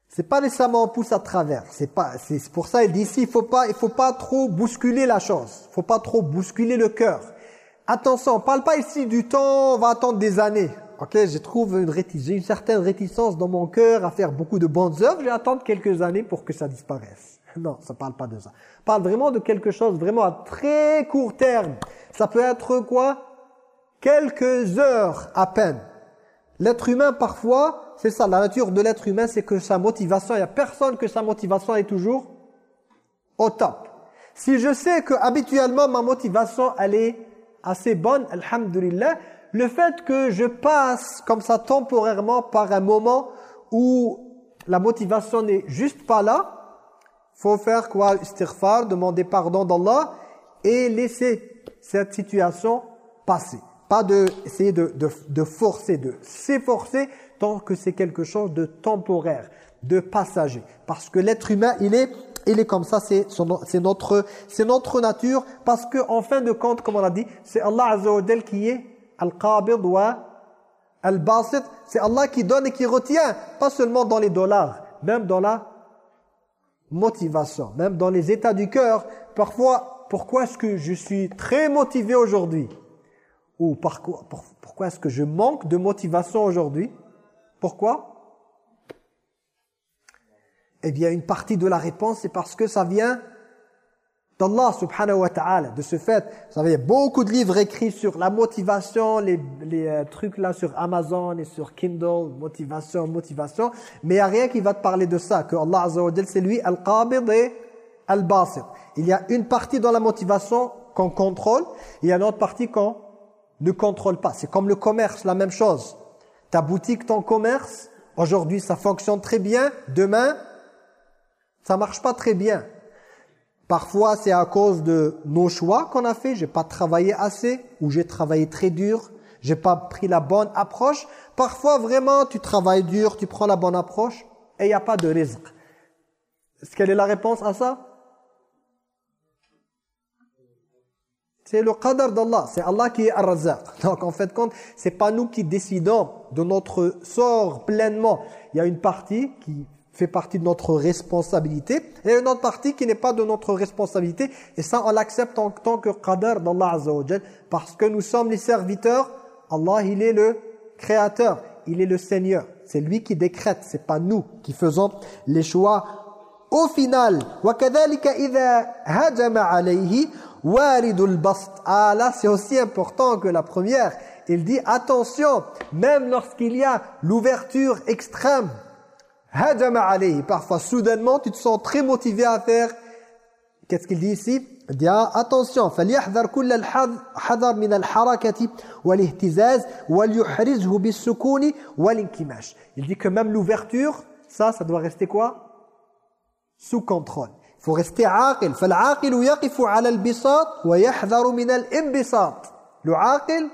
C'est pas nécessairement on pousse à travers. C'est pas. C'est pour ça il dit ici il faut pas il faut pas trop bousculer la chose. Il faut pas trop bousculer le cœur. Attention, on parle pas ici du temps. On va attendre des années. Ok, je trouve une une certaine réticence dans mon cœur à faire beaucoup de bonnes œuvres. Je vais attendre quelques années pour que ça disparaisse. Non, ça parle pas de ça. On parle vraiment de quelque chose vraiment à très court terme. Ça peut être quoi? Quelques heures à peine. L'être humain parfois c'est ça, la nature de l'être humain, c'est que sa motivation, il n'y a personne que sa motivation est toujours au top. Si je sais que habituellement ma motivation, elle est assez bonne, alhamdulillah, le fait que je passe comme ça temporairement par un moment où la motivation n'est juste pas là, faut faire quoi? Istighfar, demander pardon d'Allah et laisser cette situation passer. Pas de essayer de, de, de forcer, de s'efforcer tant que c'est quelque chose de temporaire, de passager. Parce que l'être humain, il est, il est comme ça, c'est notre, notre nature. Parce que en fin de compte, comme on a dit, c'est Allah Azza wa qui est Al-Qabid wa Al-Basit. C'est Allah qui donne et qui retient. Pas seulement dans les dollars, même dans la motivation, même dans les états du cœur. Parfois, pourquoi est-ce que je suis très motivé aujourd'hui? Ou pourquoi, pourquoi est-ce que je manque de motivation aujourd'hui? Pourquoi? Eh bien, une partie de la réponse, c'est parce que ça vient d'Allah subhanahu wa ta'ala. De ce fait, vous savez, il y a beaucoup de livres écrits sur la motivation, les, euh, trucs là sur Amazon et sur Kindle, motivation, motivation. Mais il n'y a rien qui va te parler de ça, que Allah azza c'est lui al-qabid et al-basit. Il y a une partie dans la motivation qu'on contrôle, il y a une autre partie qu'on ne contrôle pas. C'est comme le commerce, la même chose. Ta boutique, ton commerce, aujourd'hui ça fonctionne très bien, demain ça marche pas très bien. Parfois, c'est à cause de nos choix qu'on a fait. J'ai pas travaillé assez ou j'ai travaillé très dur. J'ai pas pris la bonne approche. Parfois, vraiment, tu travailles dur, tu prends la bonne approche et il n'y a pas de risque. Quelle est la réponse à ça? C'est le qadar d'Allah, c'est Allah qui est ar-razzaq. Donc en fait compte, c'est pas nous qui décidons de notre sort pleinement. Il y a une partie qui fait partie de notre responsabilité et une autre partie qui n'est pas de notre responsabilité et ça on l'accepte en tant que qadar d'Allah Azza wa parce que nous sommes les serviteurs Allah il est le créateur il est le Seigneur c'est lui qui décrète c'est pas nous qui faisons les choix au final وكذلك إذا هجم عليه وارد البسط ah là c'est aussi important que la première il dit attention même lorsqu'il y a l'ouverture extrême Hadama alayhi. Parfois, soudainement, tu te sens très motivé à faire. Qu'est-ce qu'il dit ici Il dit ah, attention, فليحذر كل الحذر من الحركة والاهتزاز وليحرزه بالسكون والانكماش. Il dit que même l'ouverture, ça, ça doit rester quoi Sous contrôle. Il faut rester عاقل. فالعاقل يقف على البساط ويحذر من الانبساط. Le aqil,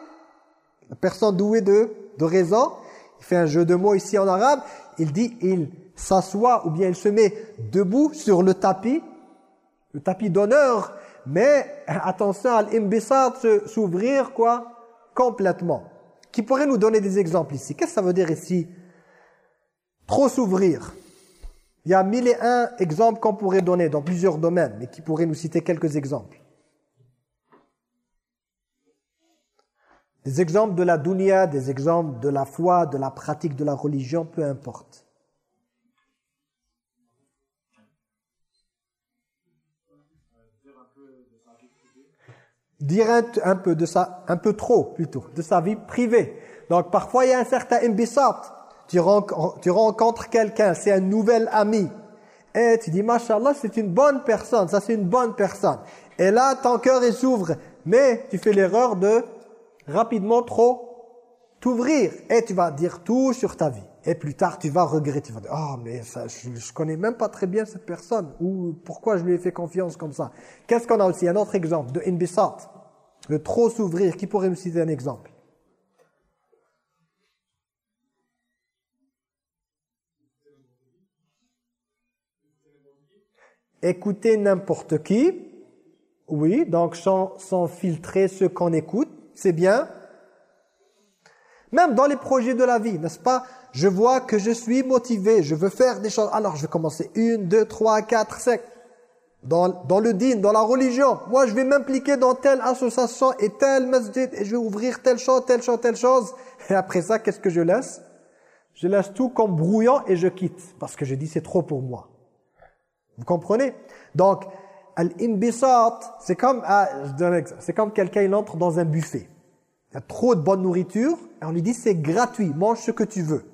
la personne douée de, de raison, il fait un jeu de mots ici en arabe, il dit il s'assoit ou bien il se met debout sur le tapis, le tapis d'honneur, mais attention à l'imbissat s'ouvrir quoi complètement. Qui pourrait nous donner des exemples ici? Qu'est-ce que ça veut dire ici? Trop s'ouvrir. Il y a mille et un exemples qu'on pourrait donner dans plusieurs domaines, mais qui pourraient nous citer quelques exemples. Des exemples de la dunya, des exemples de la foi, de la pratique de la religion, peu importe. Dire un, peu de ça, un peu trop plutôt, de sa vie privée. Donc parfois il y a un certain imbissat. Tu, rencontres quelqu'un, c'est un nouvel ami. Et tu dis, Mashallah, c'est une bonne personne, ça c'est une bonne personne. Et là, ton cœur s'ouvre. Mais tu fais l'erreur de rapidement trop t'ouvrir et tu vas dire tout sur ta vie. Et plus tard, tu vas regretter. Tu vas dire, oh, mais ça, je, ne connais même pas très bien cette personne. Ou pourquoi je lui ai fait confiance comme ça? Qu'est-ce qu'on a aussi? Un autre exemple de inbisat. De trop s'ouvrir. Qui pourrait me citer un exemple? Écouter n'importe qui. Oui, donc sans, sans filtrer ce qu'on écoute c'est bien. Même dans les projets de la vie, n'est-ce pas? Je vois que je suis motivé, je veux faire des choses. Alors je vais commencer une, deux, trois, quatre, cinq. Dans, le din, dans la religion. Moi, je vais m'impliquer dans telle association et telle masjid et je vais ouvrir telle chose, telle chose, telle chose. Et après ça, qu'est-ce que je laisse? Je laisse tout comme brouillant et je quitte. Parce que je dis c'est trop pour moi. Vous comprenez? Donc, Al-imbisat, c'est comme, ah, c'est comme quelqu'un il entre dans un buffet. Il y a trop de bonne nourriture et on lui dit c'est gratuit, mange ce que tu veux.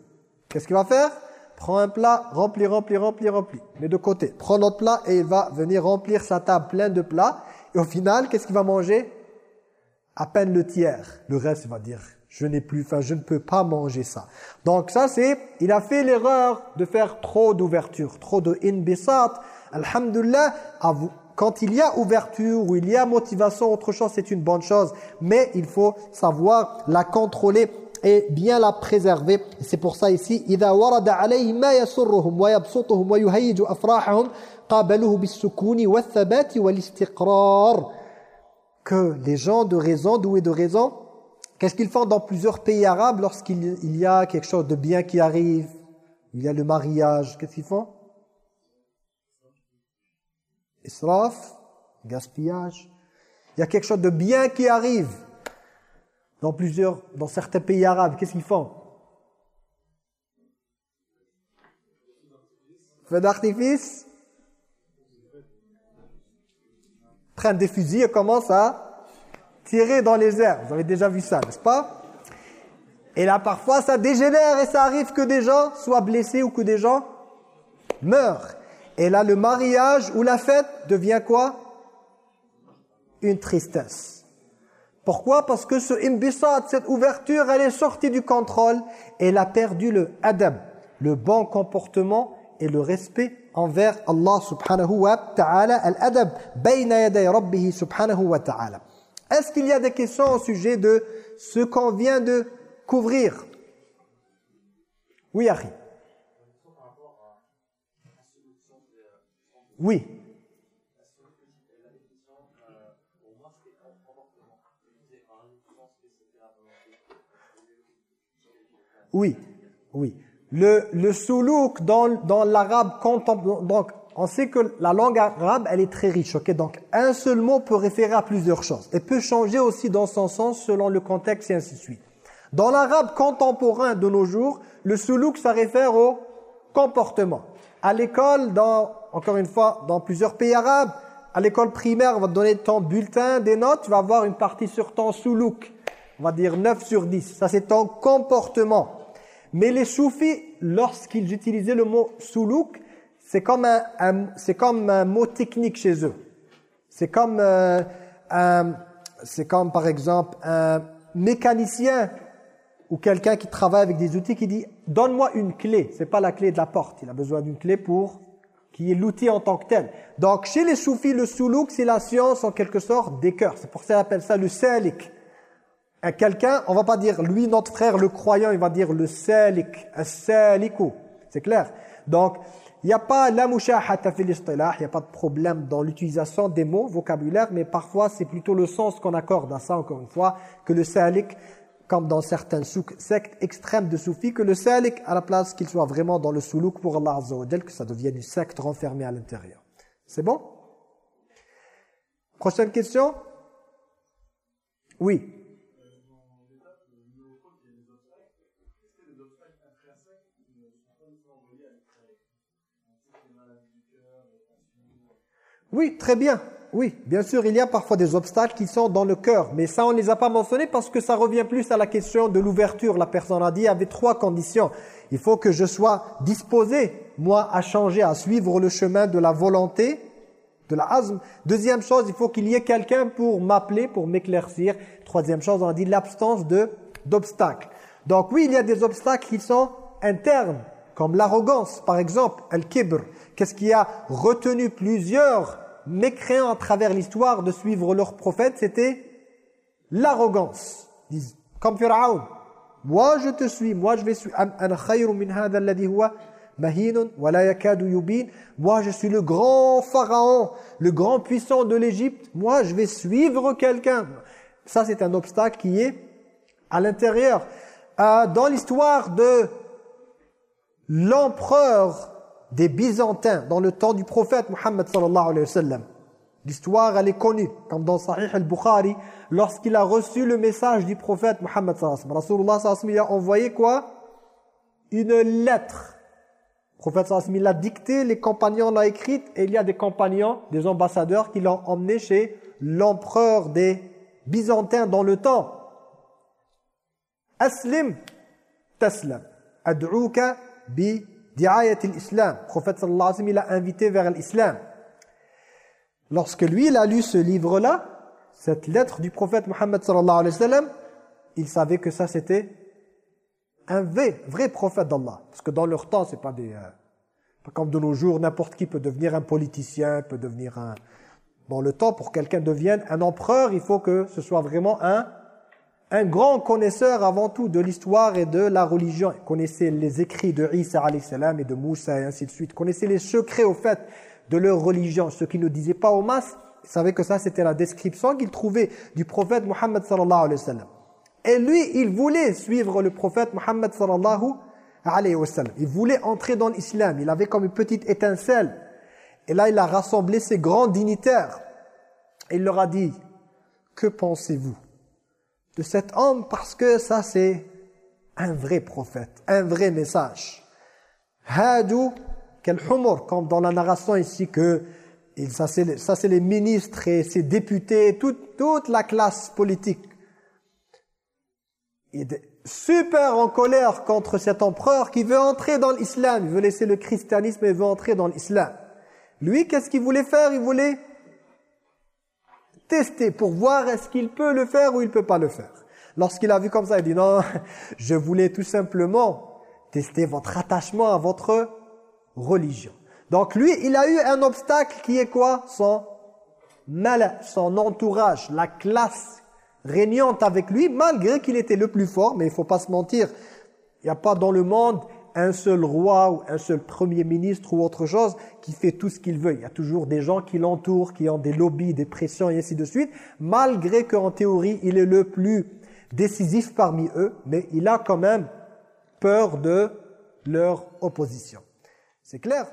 Qu'est-ce qu'il va faire? Prends un plat, remplis, remplis, remplis, remplis. Mais de côté. Prends notre plat et il va venir remplir sa table pleine de plats. Et au final, qu'est-ce qu'il va manger? À peine le tiers. Le reste, il va dire, je n'ai plus faim, je ne peux pas manger ça. Donc ça, c'est, il a fait l'erreur de faire trop d'ouverture, trop de inbisat, alhamdulillah, quand il y a ouverture ou il y a motivation, autre chose, c'est une bonne chose. Mais il faut savoir la contrôler et bien la préserver. C'est pour ça ici, إذا ورد عليهم ما يسرهم ويبسطهم ويهيج أفراحهم قابلوه بالسكون والثبات والاستقرار. Que les gens de raison, doués de raison, qu'est-ce qu'ils font dans plusieurs pays arabes lorsqu'il y a quelque chose de bien qui arrive Il y a le mariage, qu'est-ce qu'ils font Israf, gaspillage. Il y a quelque chose de bien qui arrive dans plusieurs, dans certains pays arabes. Qu'est-ce qu'ils font? Feu d'artifice? Prennent des fusils et commencent à tirer dans les airs. Vous avez déjà vu ça, n'est-ce pas? Et là, parfois, ça dégénère et ça arrive que des gens soient blessés ou que des gens meurent. Et là, le mariage ou la fête devient quoi? Une tristesse. Pourquoi? Parce que ce imbissat, cette ouverture, elle est sortie du contrôle. Elle a perdu le adab, le bon comportement et le respect envers Allah subhanahu wa ta'ala. Al-adab bayna subhanahu wa ta'ala. Est-ce qu'il y a des questions au sujet de ce qu'on vient de couvrir? Oui, Harry. Oui. Oui, oui. Le, le soulouk dans, dans l'arabe donc on sait que la langue arabe, elle est très riche, ok? Donc, un seul mot peut référer à plusieurs choses. Et peut changer aussi dans son sens selon le contexte et ainsi de suite. Dans l'arabe contemporain de nos jours, le soulouk, ça réfère au comportement. À l'école, dans encore une fois, dans plusieurs pays arabes, à l'école primaire, on va te donner ton bulletin, des notes, tu vas avoir une partie sur ton soulouk. On va dire 9 sur 10. Ça, c'est ton comportement. Mais les soufis, lorsqu'ils utilisaient le mot soulouk, c'est comme un, c'est comme un mot technique chez eux. C'est comme euh, c'est comme par exemple un mécanicien ou quelqu'un qui travaille avec des outils qui dit donne-moi une clé. C'est pas la clé de la porte. Il a besoin d'une clé pour qui est l'outil en tant que tel. Donc, chez les soufis, le soulouk, c'est la science en quelque sorte des cœurs. C'est pour ça qu'on appelle ça le salik. Quelqu'un, on va pas dire, lui, notre frère, le croyant, il va dire le salik, saliku. C'est clair Donc, il n'y a pas la mushahata fil il n'y a pas de problème dans l'utilisation des mots, vocabulaire, mais parfois c'est plutôt le sens qu'on accorde à ça, encore une fois, que le salik, comme dans certaines sectes extrêmes de soufis, que le salik, à la place qu'il soit vraiment dans le soulouk pour Allah Azza wa que ça devienne une secte renfermée à l'intérieur. C'est bon? Prochaine question? Oui. Oui, très bien. Oui, bien sûr, il y a parfois des obstacles qui sont dans le cœur. Mais ça, on ne les a pas mentionnés parce que ça revient plus à la question de l'ouverture. La personne a dit, il y avait trois conditions. Il faut que je sois disposé, moi, à changer, à suivre le chemin de la volonté, de la. Deuxième chose, il faut qu'il y ait quelqu'un pour m'appeler, pour m'éclaircir. Troisième chose, on a dit l'absence d'obstacles. Donc oui, il y a des obstacles qui sont internes, comme l'arrogance, par exemple, el-kibr. Qu'est-ce qui a retenu plusieurs mécréants à travers l'histoire de suivre leur prophète, c'était l'arrogance. Comme Pharaon. Moi je te suis, moi je vais suivre. Moi je suis le grand pharaon, le grand puissant de l'Égypte. Moi je vais suivre quelqu'un. Ça c'est un obstacle qui est à l'intérieur. Euh, dans l'histoire de l'empereur des Byzantins dans le temps du prophète Muhammad sallallahu alayhi wa sallam. L'histoire, elle est connue, comme dans Sahih al-Bukhari, lorsqu'il a reçu le message du prophète Muhammad sallallahu alayhi wa sallam. Rasulullah sallallahu a envoyé quoi? Une lettre. Le prophète sallallahu alayhi wa sallam l'a dictée, les compagnons l'ont écrite, et il y a des compagnons, des ambassadeurs qui l'ont emmené chez l'empereur des Byzantins dans le temps. Aslim taslam. Ad'uka bi di'ayat l'islam. Prophète sallallahu alayhi wa il a invité vers l'islam. Lorsque lui, il a lu ce livre-là, cette lettre du prophète Muhammad sallallahu alayhi wa sallam, il savait que ça c'était un vrai, vrai prophète d'Allah. Parce que dans leur temps, c'est pas des... Euh, Comme de nos jours, n'importe qui peut devenir un politicien, peut devenir un... Dans le temps, pour quelqu'un devienne un empereur, il faut que ce soit vraiment un, un grand connaisseur avant tout de l'histoire et de la religion. Il connaissait les écrits de Isa salam et de Moussa et ainsi de suite. Il connaissait les secrets au fait de leur religion. Ce qui ne disaient pas au masses, il savait que ça c'était la description qu'il trouvait du prophète Muhammad sallallahu alayhi wa sallam. Et lui, il voulait suivre le prophète Muhammad sallallahu alayhi wa sallam. Il voulait entrer dans l'islam. Il avait comme une petite étincelle. Et là, il a rassemblé ses grands dignitaires. il leur a dit, que pensez-vous? De cet homme Parce que ça, c'est un vrai prophète, un vrai message. Hadou quel humor, comme dans la narration ici que ça c'est les ministres et ses députés, toute, toute la classe politique il est super en colère contre cet empereur qui veut entrer dans l'islam. Il veut laisser le christianisme et veut entrer dans l'islam. Lui, qu'est-ce qu'il voulait faire? Il voulait pour voir est-ce qu'il peut le faire ou il ne peut pas le faire. Lorsqu'il a vu comme ça, il dit non, je voulais tout simplement tester votre attachement à votre religion. Donc lui, il a eu un obstacle qui est quoi? Son mal, son entourage, la classe régnante avec lui, malgré qu'il était le plus fort, mais il faut pas se mentir, il n'y a pas dans le monde un seul roi ou un seul premier ministre ou autre chose qui fait tout ce qu'il veut. Il y a toujours des gens qui l'entourent, qui ont des lobbies, des pressions et ainsi de suite, malgré qu'en théorie, il est le plus décisif parmi eux, mais il a quand même peur de leur opposition. C'est clair?